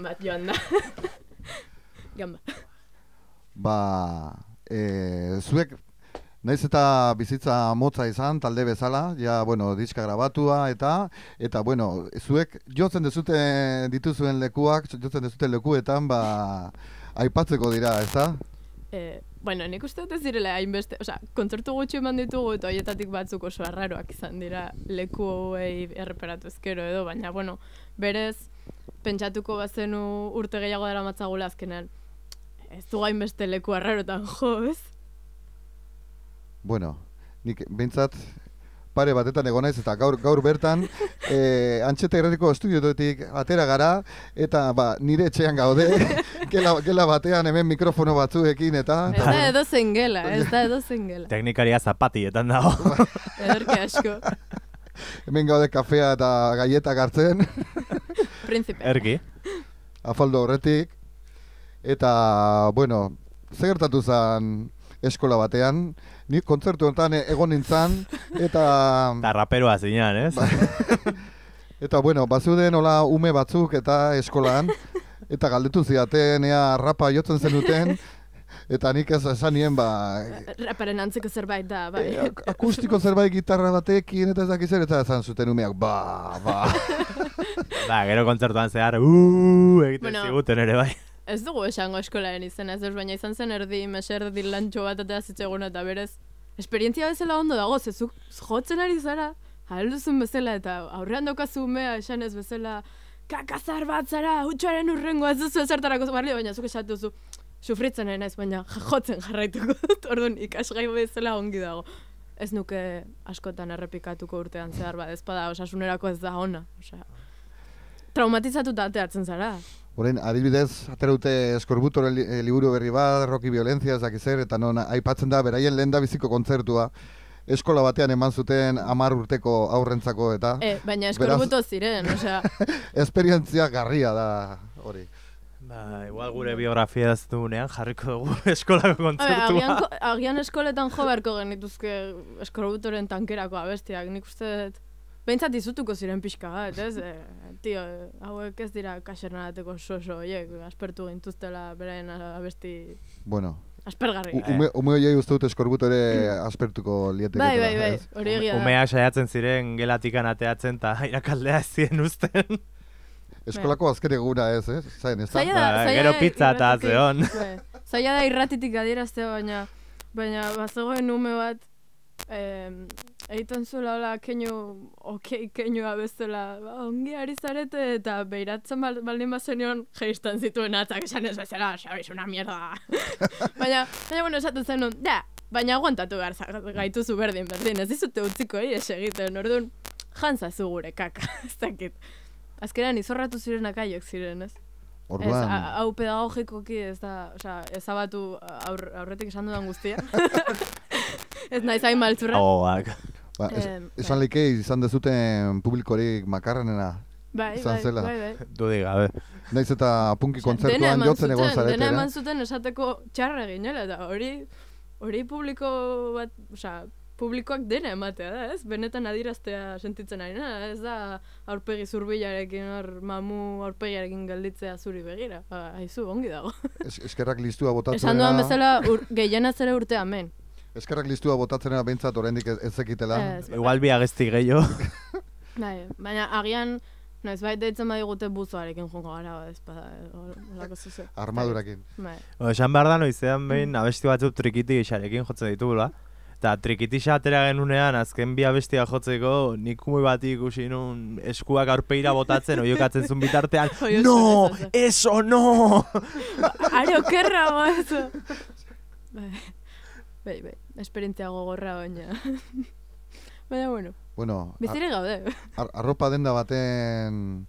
D: bat
B: joan da. Gamba.
A: Ba, e, zuek, naiz eta bizitza motza izan, talde bezala, ja, bueno, diska grabatua eta, eta, bueno, zuek jotzen dezute dituzuen lekuak, jotzen dezuten lekuetan, ba, aipatzeko dira, ezta?
B: Eh, bueno, nik uste dut ez direla hainbeste, osea, kontzertu gutxi eman ditugu eta horietatik batzuk oso arraroak izan dira leku hauei erreparatu ezkero edo, baina, bueno, berez, pentsatuko bazenu urte gehiago dara matzagula azkenean. Ez du hainbeste leku arrarotan jo, ez?
A: Bueno, nik behintzat pare batetan egon naiz eta gaur gaur bertan eh Antxeta Irratiko estudiotik atera gara eta ba, nire etxean gaude gela, gela batean hemen mikrofono batzuekin eta
B: Ez da edo zen gela, ez da edo zen gela.
C: Teknikaria zapatietan dago.
B: Ederki asko.
A: hemen gaude kafea eta galletak hartzen
B: Príncipe.
C: Erki.
A: afaldo horretik eta bueno, zer gertatu zen eskola batean, ni kontzertu honetan egon nintzen eta
C: Eta raperoa zinean, ez?
A: Ba. Eta bueno, bazuden hola ume batzuk eta eskolan eta galdetu zidaten ea rapa jotzen zenuten eta nik ez esan nien ba
B: Raparen antzeko zerbait da, bai.
A: e, ak- akustiko zerbait gitarra batekin eta ez dakiz eta esan zuten umeak ba, ba.
C: Ba, gero kontzertuan zehar, uuuu, egiten
B: Bueno.
C: ziguten ere bai.
B: Ez dugu esango eskolaren izena, ez baina izan zen erdi, meser erdi lantxo bat eta zitzeguna eta berez. Esperientzia bezala ondo dago, zezuk jotzen ari zara, alduzun bezala eta aurrean daukazu umea esan ez bezala, kakazar bat zara, hutsuaren urrengo ez duzu ezertarako balio, baina zuk esatu zu, sufritzen nahi naiz, baina jotzen jarraituko dut, orduan ikasgai bezala ongi dago. Ez nuke askotan errepikatuko urtean zehar bat, ez bada osasunerako ez da ona, osea, traumatizatuta ateatzen zara.
A: Orain, adibidez, atera dute eskorbutore li, eh, liburu berri bat, Rocky Violencia, ez dakiz zer, eta non aipatzen da, beraien lehen da biziko kontzertua, eskola batean eman zuten hamar urteko aurrentzako eta
B: E, baina
A: Beraz-
B: eskorbuto ziren, osea,
A: esperientzia garria da hori.
C: Ba, igual gure biografia ez dugunean jarriko dugu eskolako
B: agian,
C: kontzertua.
B: ko- agian eskoletan jo beharko genituzke eskorbutoren tankerako abestiak, nik uste dut. Behintzat izutuko ziren pixka bat, ez? E, tio, hauek ez dira kasernarateko soso, oiek, aspertu gintuztela beraien abesti
A: Bueno,
B: aspergarri.
A: ume, ume hoiei uste dut eskorbut ere aspertuko lieteketela.
B: Bai, bai, bai, hori egia da.
C: Umeak saiatzen ziren gelatikan ateatzen eta irakaldea ez ziren uzten.
A: Eskolako azken eguna ez, ez? Zain, ez da?
B: Zaila da,
C: Ba,
B: zaila
C: gero pizza eta zeon.
B: bai. Zaila da irratitik adieraztea, baina baina bazegoen ume bat em, egiten zuela hola keinu, okei keinua bezala, ba, ongi ari zarete eta beiratzen bal, baldin bazenion geistan zituen atzak esan ez bezala, sabes, una mierda. baina, baina, bueno, esaten zenun, da, baina aguantatu behar gaituzu berdin, berdin, ez dizute utziko ez egiten, orduan, jantzazu gure kaka, ez dakit. Azkenean izorratu zirenak aiok ziren, ez? Ez,
A: Orduan,
B: a- hau pedagogikoki ez da, osea, ezabatu aur, aurretik esan dudan guztia. ez naiz hain maltzurra.
C: Gogoak.
A: ba, es,
B: em,
A: esan like izan dezuten publikorik makarrenena.
B: bai,
A: izan
B: bai,
A: zela.
B: bai, bai.
C: Dudik gabe.
A: Naiz eta punki kontzertuan jotzen egon
B: zuten,
A: zarete,
B: Dena eman zuten esateko txarra ginela, eta hori, hori publiko bat, osea, publikoak dena ematea da, ez? Benetan adiraztea sentitzen ari nada, ez da aurpegi zurbilarekin, hor mamu aurpegiarekin gelditzea zuri begira. Ba, haizu, ongi dago.
A: Es, eskerrak listua botatzen
B: Esan dudan bezala, ur, gehienaz ere urte hemen.
A: Eskerrak listua botatzen era behintzat oraindik ez, ez zekitela.
B: Ez,
C: Igual bi agesti gehiago.
B: Bai, baina agian, noiz bait deitzen badigute buzoarekin jongo gara, ez bada, holako zuze.
A: Armadurakin.
B: Bai,
C: Bueno, esan behar da noizean behin abesti batzuk trikiti gixarekin jotzen ditugula. Eta trikitisa atera genunean, azken bi abestia jotzeko, nik kumui bat ikusi nun eskuak aurpeira botatzen, oiokatzen zuen bitartean, no, eso, no!
B: Are okerrago eso. Bai, bai, bai, esperientzia gogorra baina. baina, bueno,
A: Bueno, a-
B: bizire gaude.
A: ar, arropa denda baten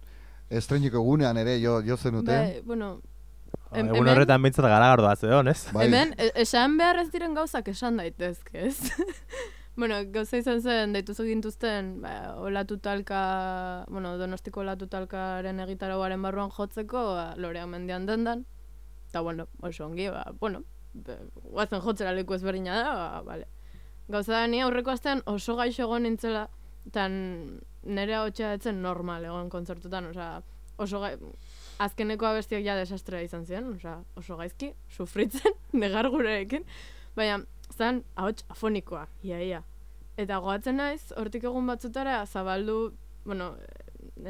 A: estreniko egunean ere jo, jo zenute.
B: Bai, bueno, Em-
C: Egun
B: hemen-
C: horretan bintzat gara gardoa zeon, ez?
A: Bai.
B: hemen, e- esan behar ez diren gauzak esan daitezke, ez? bueno, gauza izan zen, deituzu gintuzten, ba, olatu talka, bueno, donostiko olatu talkaren egitarauaren barruan jotzeko, ba, lorea mendian dendan, eta bueno, oso ongi, ba, bueno, be- guazen jotzera leku ezberdina da, ba, vale. Gauza da, ni aurreko astean oso gaixo egon nintzela, eta nire etzen normal egon kontzertutan, osea, oso gai... Azkeneko abestiak ja desastrea izan ziren, osea, oso gaizki, sufritzen, negar gurekin, baina, zan, ahots afonikoa, ia, ia. Eta goatzen naiz, hortik egun batzutara, zabaldu, bueno,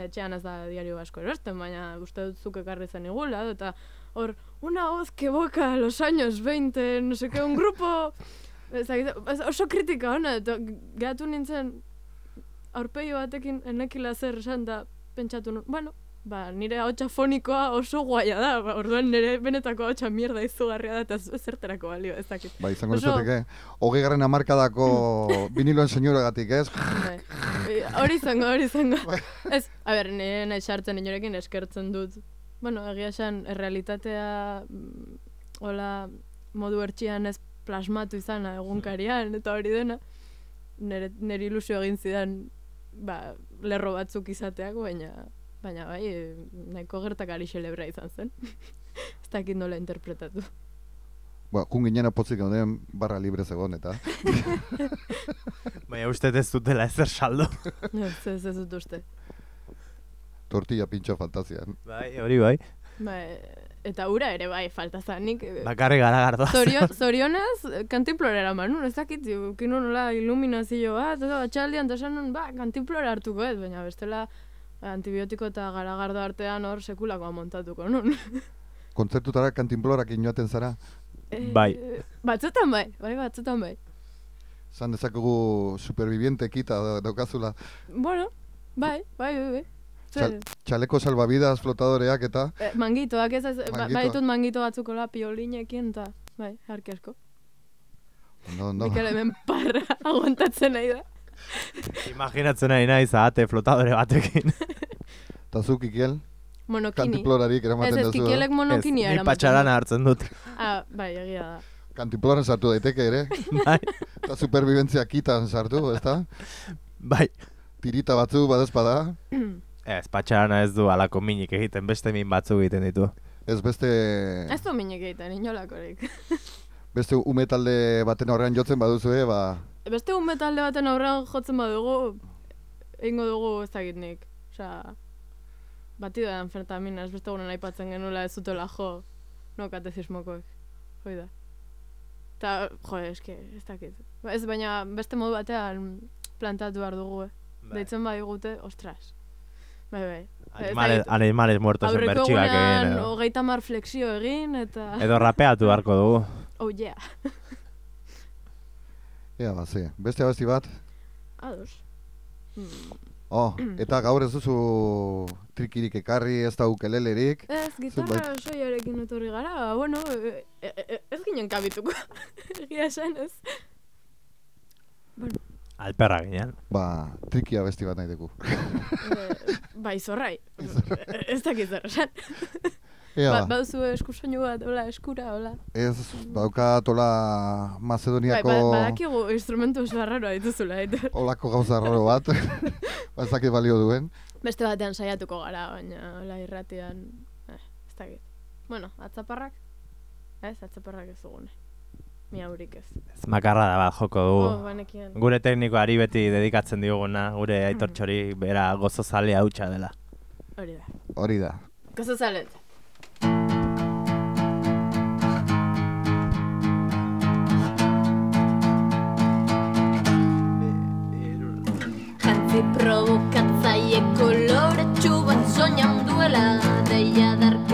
B: etxean ez da diario asko erosten, baina uste dut zuk ekarri zen igula, eta hor, una voz que evoca los años 20, no sé qué, un grupo... Ez oso kritika hona, eta gehatu nintzen aurpegi batekin enekila zer esan da pentsatu bueno, ba, nire ahotsa fonikoa oso guaia da, ba, orduan nire benetako ahotsa mierda izugarria da, eta ez- zertarako balio, ez dakit.
A: Bai, izango
B: Oso-
A: litzateke, hogei garren amarkadako viniloen senyoragatik, ez?
B: Bai. Hori izango, hori izango. Ez, a ber, nire nahi sartzen inorekin eskertzen dut. Bueno, egia esan, errealitatea, mm, hola, modu ertxian ez plasmatu izana egunkarian, eta hori dena, nire, nire ilusio egin zidan, ba, lerro batzuk izateak, baina, baina bai, e, nahiko gertakari celebra izan zen. ez dakit nola interpretatu.
A: Ba, kun ginen apotzik gauden barra libre zegoen, eta.
C: Baina uste ez dutela ezer saldo.
B: ez, ez, ez dut uste.
A: Tortilla pintxo fantazian.
C: Bai, hori bai.
B: Ba, eta ura ere bai, falta zanik. e,
C: Bakarri gara gardoa.
B: Zorio, zorionez, kantinplora eraman nun, ez dakit, ukin nola iluminazio bat, atxaldian, eta esan nun, ba, kantinplora hartuko ez, baina bestela antibiotiko eta garagardo artean hor sekulakoa montatuko nun.
A: Kontzertutara kantinplorakin joaten zara,
C: Bai.
B: Eh, Batzutan bai, bai, batzutan bai.
A: zan dezakegu superviviente kita da- daukazula.
B: Bueno, bai, bai, bai, bai.
A: Txal, txaleko salvavidas flotadoreak eta
B: eh, mangitoak ez, ba,
A: Mangitoak.
B: bai ditut mangito batzukola piolinekin, eta bai, harki asko.
A: no, no.
B: Nik ere hemen parra aguantatzen nahi da.
C: Imaginatzen nahi naiz ahate flotadore batekin.
A: Eta zuk ikiel,
B: Monokini.
A: kantiplorarik
B: Ez,
A: eramaten
B: ez,
A: duzu.
B: kikielek
C: Ez,
B: monokinia
C: ni
B: eramaten
C: patxarana
B: du.
C: hartzen dut.
B: Ah, bai, egia da.
A: Kantiploran sartu daiteke ere,
C: bai,
A: eta superviventzia kitan sartu, ezta?
C: bai.
A: Tirita batzu badezpada,
C: Ez, patxarana ez du alako minik egiten, beste min batzuk egiten ditu.
A: ez beste,
B: Ez du minik egiten, inolakorik.
A: Beste ume talde baten aurrean jotzen baduzue, ba,
B: Beste un talde baten aurrean jotzen badugu, egingo dugu ez dakit nik. Osea, bati da anfetamina, ez beste guren aipatzen genuela ez zutela jo, no katezismokoek. Hoi da. Ta, jo, eske, ez dakit. Ba, Ez, baina beste modu batean plantatu behar dugu, eh. Deitzen badigute, ostras. Bai, bai.
C: Animales, animales muertos en
B: Aurreko
C: bertxigak egin,
B: egunean
C: edo.
B: hogeita mar flexio egin, eta...
C: Edo rapeatu beharko dugu.
B: Oh, yeah.
A: Ea, ba, ze. Beste abesti bat?
B: Ados. Mm.
A: Oh, eta gaur ez duzu trikirik ekarri, ez da ukelelerik.
B: Ez, gitarra soiarekin etorri gara, ba, bueno, e, e, e, ez ginen kabituko. Egia esan, ez? Bueno,
C: Alperra ginen.
A: Ba, triki abesti bat nahi dugu.
B: e, bai, zorrai. ez dakit zer esan.
A: Ea,
B: Ba,
A: ba,
B: baduzu eskusoinu bat, hola, eskura, hola.
A: ez baukatola
B: Bai,
A: Macedoniako
B: ba, badakigu instrumentu oso arraroa dituzula, eta
A: olako gauza raro bat. ba, ez dakit balio duen.
B: beste batean saiatuko gara, baina hola irratian, eh, ez dakit. Bueno, atzaparrak? Ez, atzaparrak ez dugune. Mi haurik ez.
C: Ez makarra da bat joko dugu.
B: Oh, banekien.
C: Gure teknikoari beti dedikatzen diguna, gure aitortxori bera gozo zalea hutsa dela.
B: Hori da.
A: Hori da.
B: Gozo zalet.
D: Jantzi provokatzaile kolore txubat soinan duela Deia darkari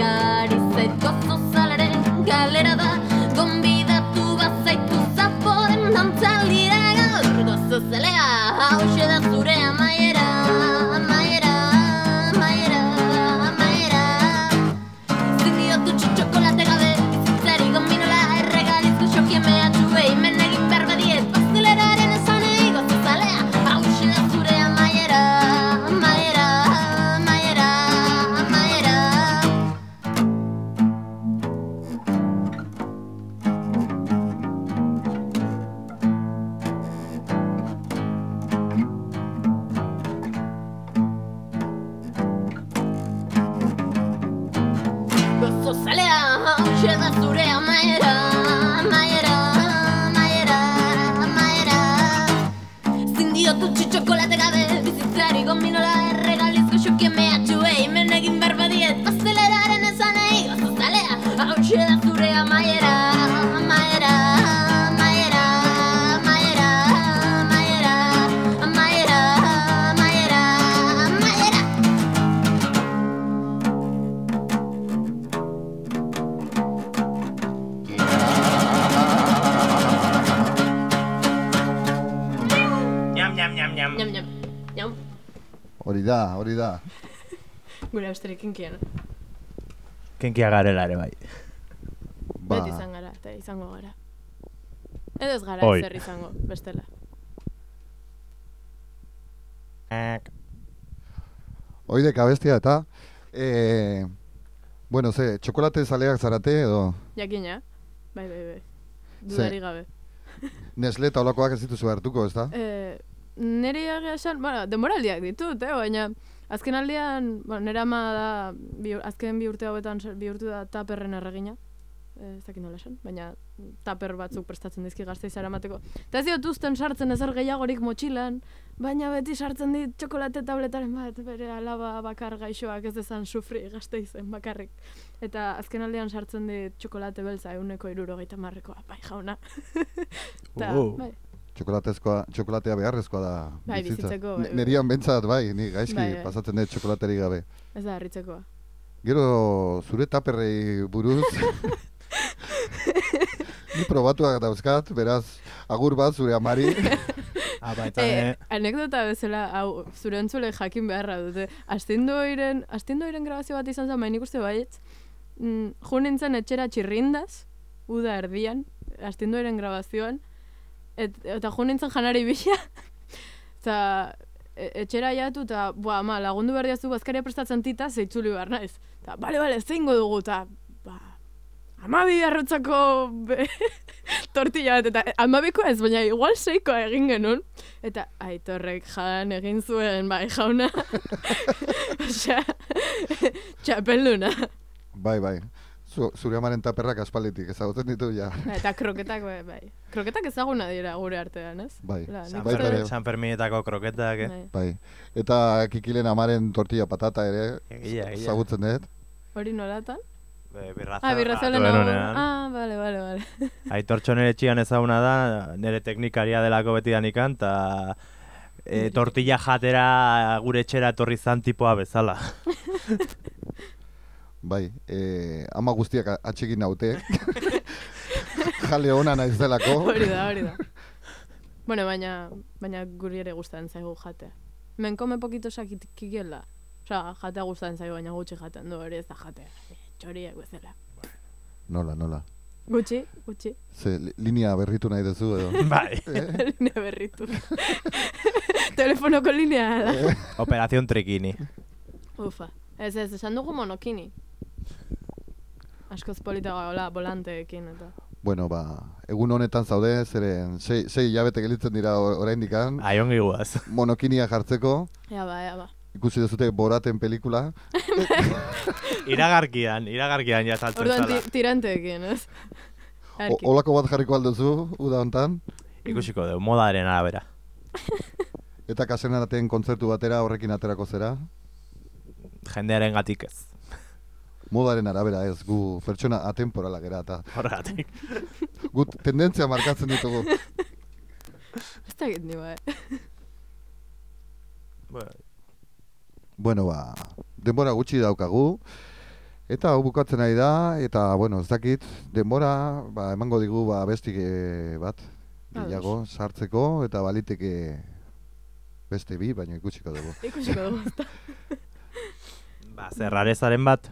B: besterik inkiena.
C: Kenkia garela ere bai.
A: Ba,
B: Beti izan gara, eta izango gara. Edo ez gara
C: Oi.
B: zer izango, bestela.
C: Ek.
A: oidek abestia eta, e, bueno, ze, txokolate zaleak zarate edo
B: Jakina, bai, bai, bai. Dudari gabe.
A: Nesle eta olakoak ez dituzu hartuko, ez da?
B: Eh, nire egia esan, bueno, denboraldiak ditut, eh, baina azken aldean, bueno, nire ama da, bi, azken bi urte hauetan bihurtu da taperren erregina. Eh, ez dakit nola esan, baina taper batzuk prestatzen dizki gazteiz eramateko. Eta ez diot uzten sartzen ezer gehiagorik motxilan, baina beti sartzen dit txokolate tabletaren bat, bere alaba bakar gaixoak ez dezan sufri gazteizen bakarrik. Eta azken aldean sartzen dit txokolate beltza euneko irurogeita marrekoa, bai jauna. Ta,
C: Uh.
B: bai.
A: Txokolatezkoa, txokolatea beharrezkoa da.
B: Bai,
A: bizitza.
B: bizitzeko,
A: Ne-
B: bai.
A: Nerian bentsat, bai, ni gaizki
B: Bai, bai.
A: pasatzen dut txokolaterik gabe.
B: Ez da harritzekoa.
A: Gero zure taperrei buruz, ni probatuak dauzkat, beraz, agur bat zure amari.
C: Ah, bai, eta
B: Eh,
C: ne-
B: anekdota bezala, hau, zure entzule jakin beharra dute. Astindoiren, astindoiren grabazio bat izan zen, baina ikuste baietz. Mm, jo nintzen etxera txirrindaz, uda erdian, astindoiren grabazioan, et, eta jo nintzen janari bila, eta e- etxera jatu, eta, boa, ama, lagundu behar diazu bazkaria prestatzen tita, zeitzuli behar naiz. Eta, bale, bale, zeingo dugu, eta, ba, amabi arrotzako be, tortilla bat, eta amabiko ez, baina igual seikoa egin genuen. Eta aitorrek jan egin zuen, bai, jauna. Osea, txapelduna.
A: bai, bai. Zu, zure amaren taperrak aspalditik ezagutzen ditu ja.
B: Eta kroketak, bai, bai. Kroketak ezaguna dira gure artean, ez?
A: Bai.
B: La,
C: San,
B: dut-
C: San Ferminetako kroketak, eh?
B: bai.
A: Bai. Eta kikilen amaren tortilla patata ere ezagutzen dut.
B: Hori nolatan?
C: Be- Birraza
B: Ah,
C: batu
B: hau.
C: genuenean.
B: Ah, bale, bale, bale.
C: Aitortxo nire txian ezaguna da, nire teknikaria delako beti danikan, eta e, tortilla jatera gure etxera etorri zan tipoa bezala.
A: Bai, e, ama guztiak a- atsegin naute. Jale ona naiz delako.
B: Hori da, hori da.
D: Bueno, baina, baina guri ere gustatzen zaigu jatea. Men come poquito sakikiela. Osa, jatea gustatzen zaigu, baina gutxi jaten du, hori ez da jatea. Txoriak bezala.
A: Nola, nola.
D: Gutxi, gutxi.
A: Ze, li- linea berritu nahi duzu edo.
C: Bai.
D: linea berritu. Telefonoko linea.
C: Operación Trikini.
D: Ufa. Ez ez, esan dugu monokini. Askoz polita gaula, volanteekin eta.
A: Bueno, ba, egun honetan zaude, zeren sei, sei hilabete gelitzen dira or- oraindikan,
C: Aiongi guaz.
A: monokinia jartzeko,
D: Ea ba, ea ba.
A: ikusi duzute Boraten pelikula,
C: Iragarkian, iragarkian ja saltzen
D: Orduan
C: zala.
D: tiranteekin, ez?
A: O, olako bat jarriko alduzu, uda hontan,
C: Ikusiko dugu, modaren arabera.
A: eta kasenaraten kontzertu batera horrekin aterako zera.
C: Jendearen gatik ez.
A: Modaren arabera ez, gu pertsona atemporala gera, eta
C: Horregatik.
A: gu tendentzia markatzen ditugu.
D: Ez da ni ba, eh?
C: bueno,
A: ba, denbora gutxi daukagu, eta hau bukatzen ari da, eta, bueno, ez dakit, denbora, ba, emango digu, ba, bestik eh, bat, gehiago, sartzeko, eta baliteke beste bi, baina ikusiko dugu.
D: Ikusiko dugu, ezta?
C: ba, zerrarezaren bat,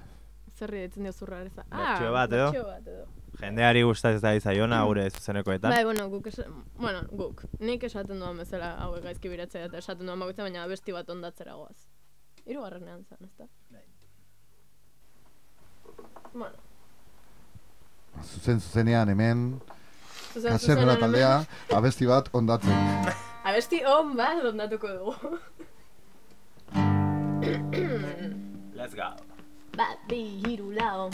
D: Zerri ditzen dio zurra eza.
C: Bertsio bat, edo?
D: bertsio bat, edo.
C: jendeari gustatzen da izaiona gure zuzenekoetan.
D: Bai, bueno, guk esa, bueno, guk. Nik esaten duan bezala hauek gaizki biratzea eta esaten duan bakoitza, baina abesti bat ondatzera goaz. Hirugarrenean zen, ezta? Bueno,
A: Zuzen zuzenean hemen,
D: zuzen
A: kaserra
D: zuzenean
A: taldea, abesti bat ondatzen.
D: Abesti on bat ondatuko dugu.
C: Let's go.
D: Bat, bi, hiru, lau.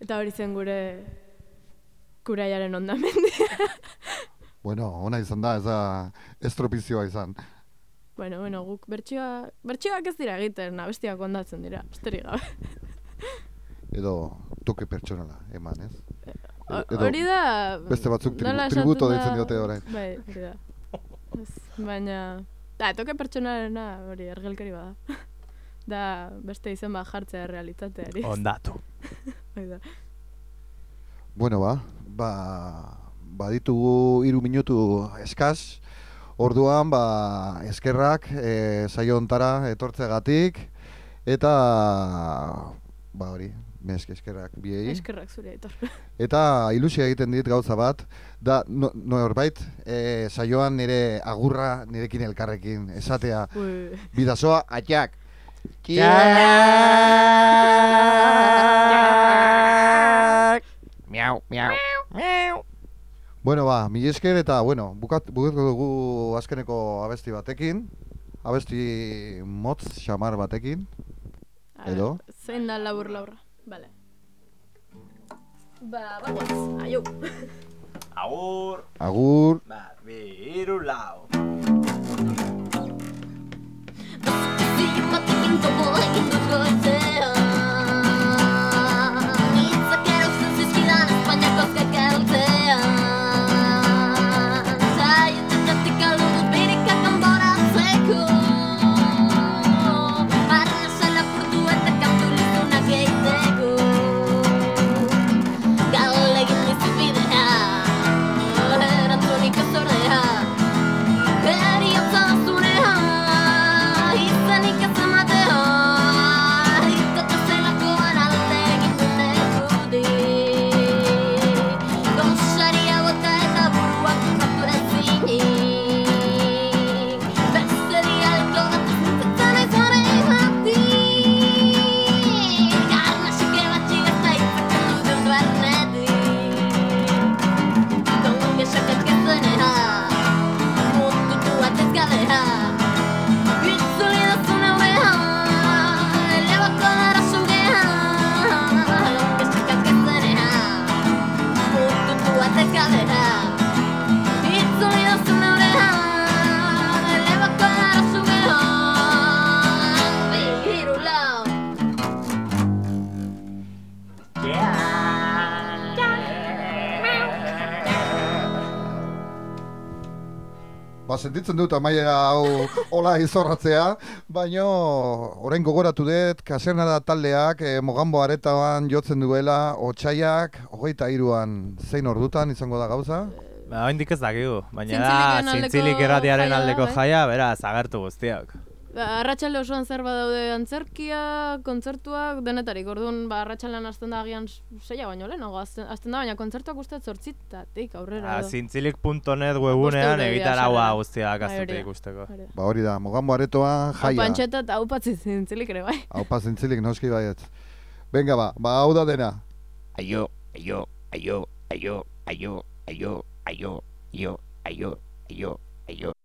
D: Eta hori zen gure kuraiaren ondamendia.
A: Bueno, ona izan da, ez da estropizioa izan.
D: bueno, bueno, guk bertsioa, bertsioak ez dira egiten, abestiak ondatzen dira, besterik gabe.
A: Edo toke pertsonala, eman, ez?
D: Ho-
A: Edo
D: Hori da...
A: beste batzuk tribu- tributo
D: da-
A: deitzen diote orain.
D: Bai, hori da. Ez, baina... Da, toke pertsonarena hori ergelkeri bada. da, beste izen bat jartzea realitateari.
C: Ondatu.
D: Da.
A: Bueno, ba, ba, baditugu hiru minutu eskas, orduan, ba, eskerrak e, saio ontara etortzeagatik, eta, ba hori, Meske eskerrak biei.
B: Eskerrak zure aitor.
A: Eta ilusia egiten dit gauza bat, da no, norbait e, saioan nire agurra nirekin elkarrekin esatea. Bidazoa, atxak!
C: Miau, miau.
A: Bueno, ba, mil esker eta, bueno, bukat, bukatuko dugu azkeneko abesti batekin. Abesti motz, xamar batekin. Edo?
B: Zein da labur laburra. Vale. Ba, vamos. Aio.
C: Agur.
A: Agur.
C: Bat, bi, hiru, lau.
D: unbelievable. Dut
A: amaiera hau hola izorratzea, baino orain gogoratu dut, kasernada taldeak e, Mogambo aretoan jotzen duela, hogeita hiruan zein ordutan izango da gauza?
C: Ba, oraindik ez dakigu, baina da zintzilik erratiaren aldeko
B: bai.
C: jaia, beraz, agertu guztiak.
B: Ba, arratsalde osoan zer badaude antzerkia, kontzertuak, denetarik. Orduan, ba, arratsaldean hasten da agian seia baino lehenago hasten, da, baina kontzertuak uste zortzitatik aurrera.
C: Ah, zintzilik.net webunean egitaraua guztiak
B: Bai, da.
C: ikusteko.
A: Ba hori da, Mogambo aretoan
B: Hau
A: jaia.
B: Pantxeta eta hau patzi zintzilik ere, bai.
A: Hau pazintzilik noski baiet. Venga ba, ba hau da dena.
E: ayo, ayo, ayo, ayo, ayo, ayo, ayo, ayo, ayo, ayo, ayo.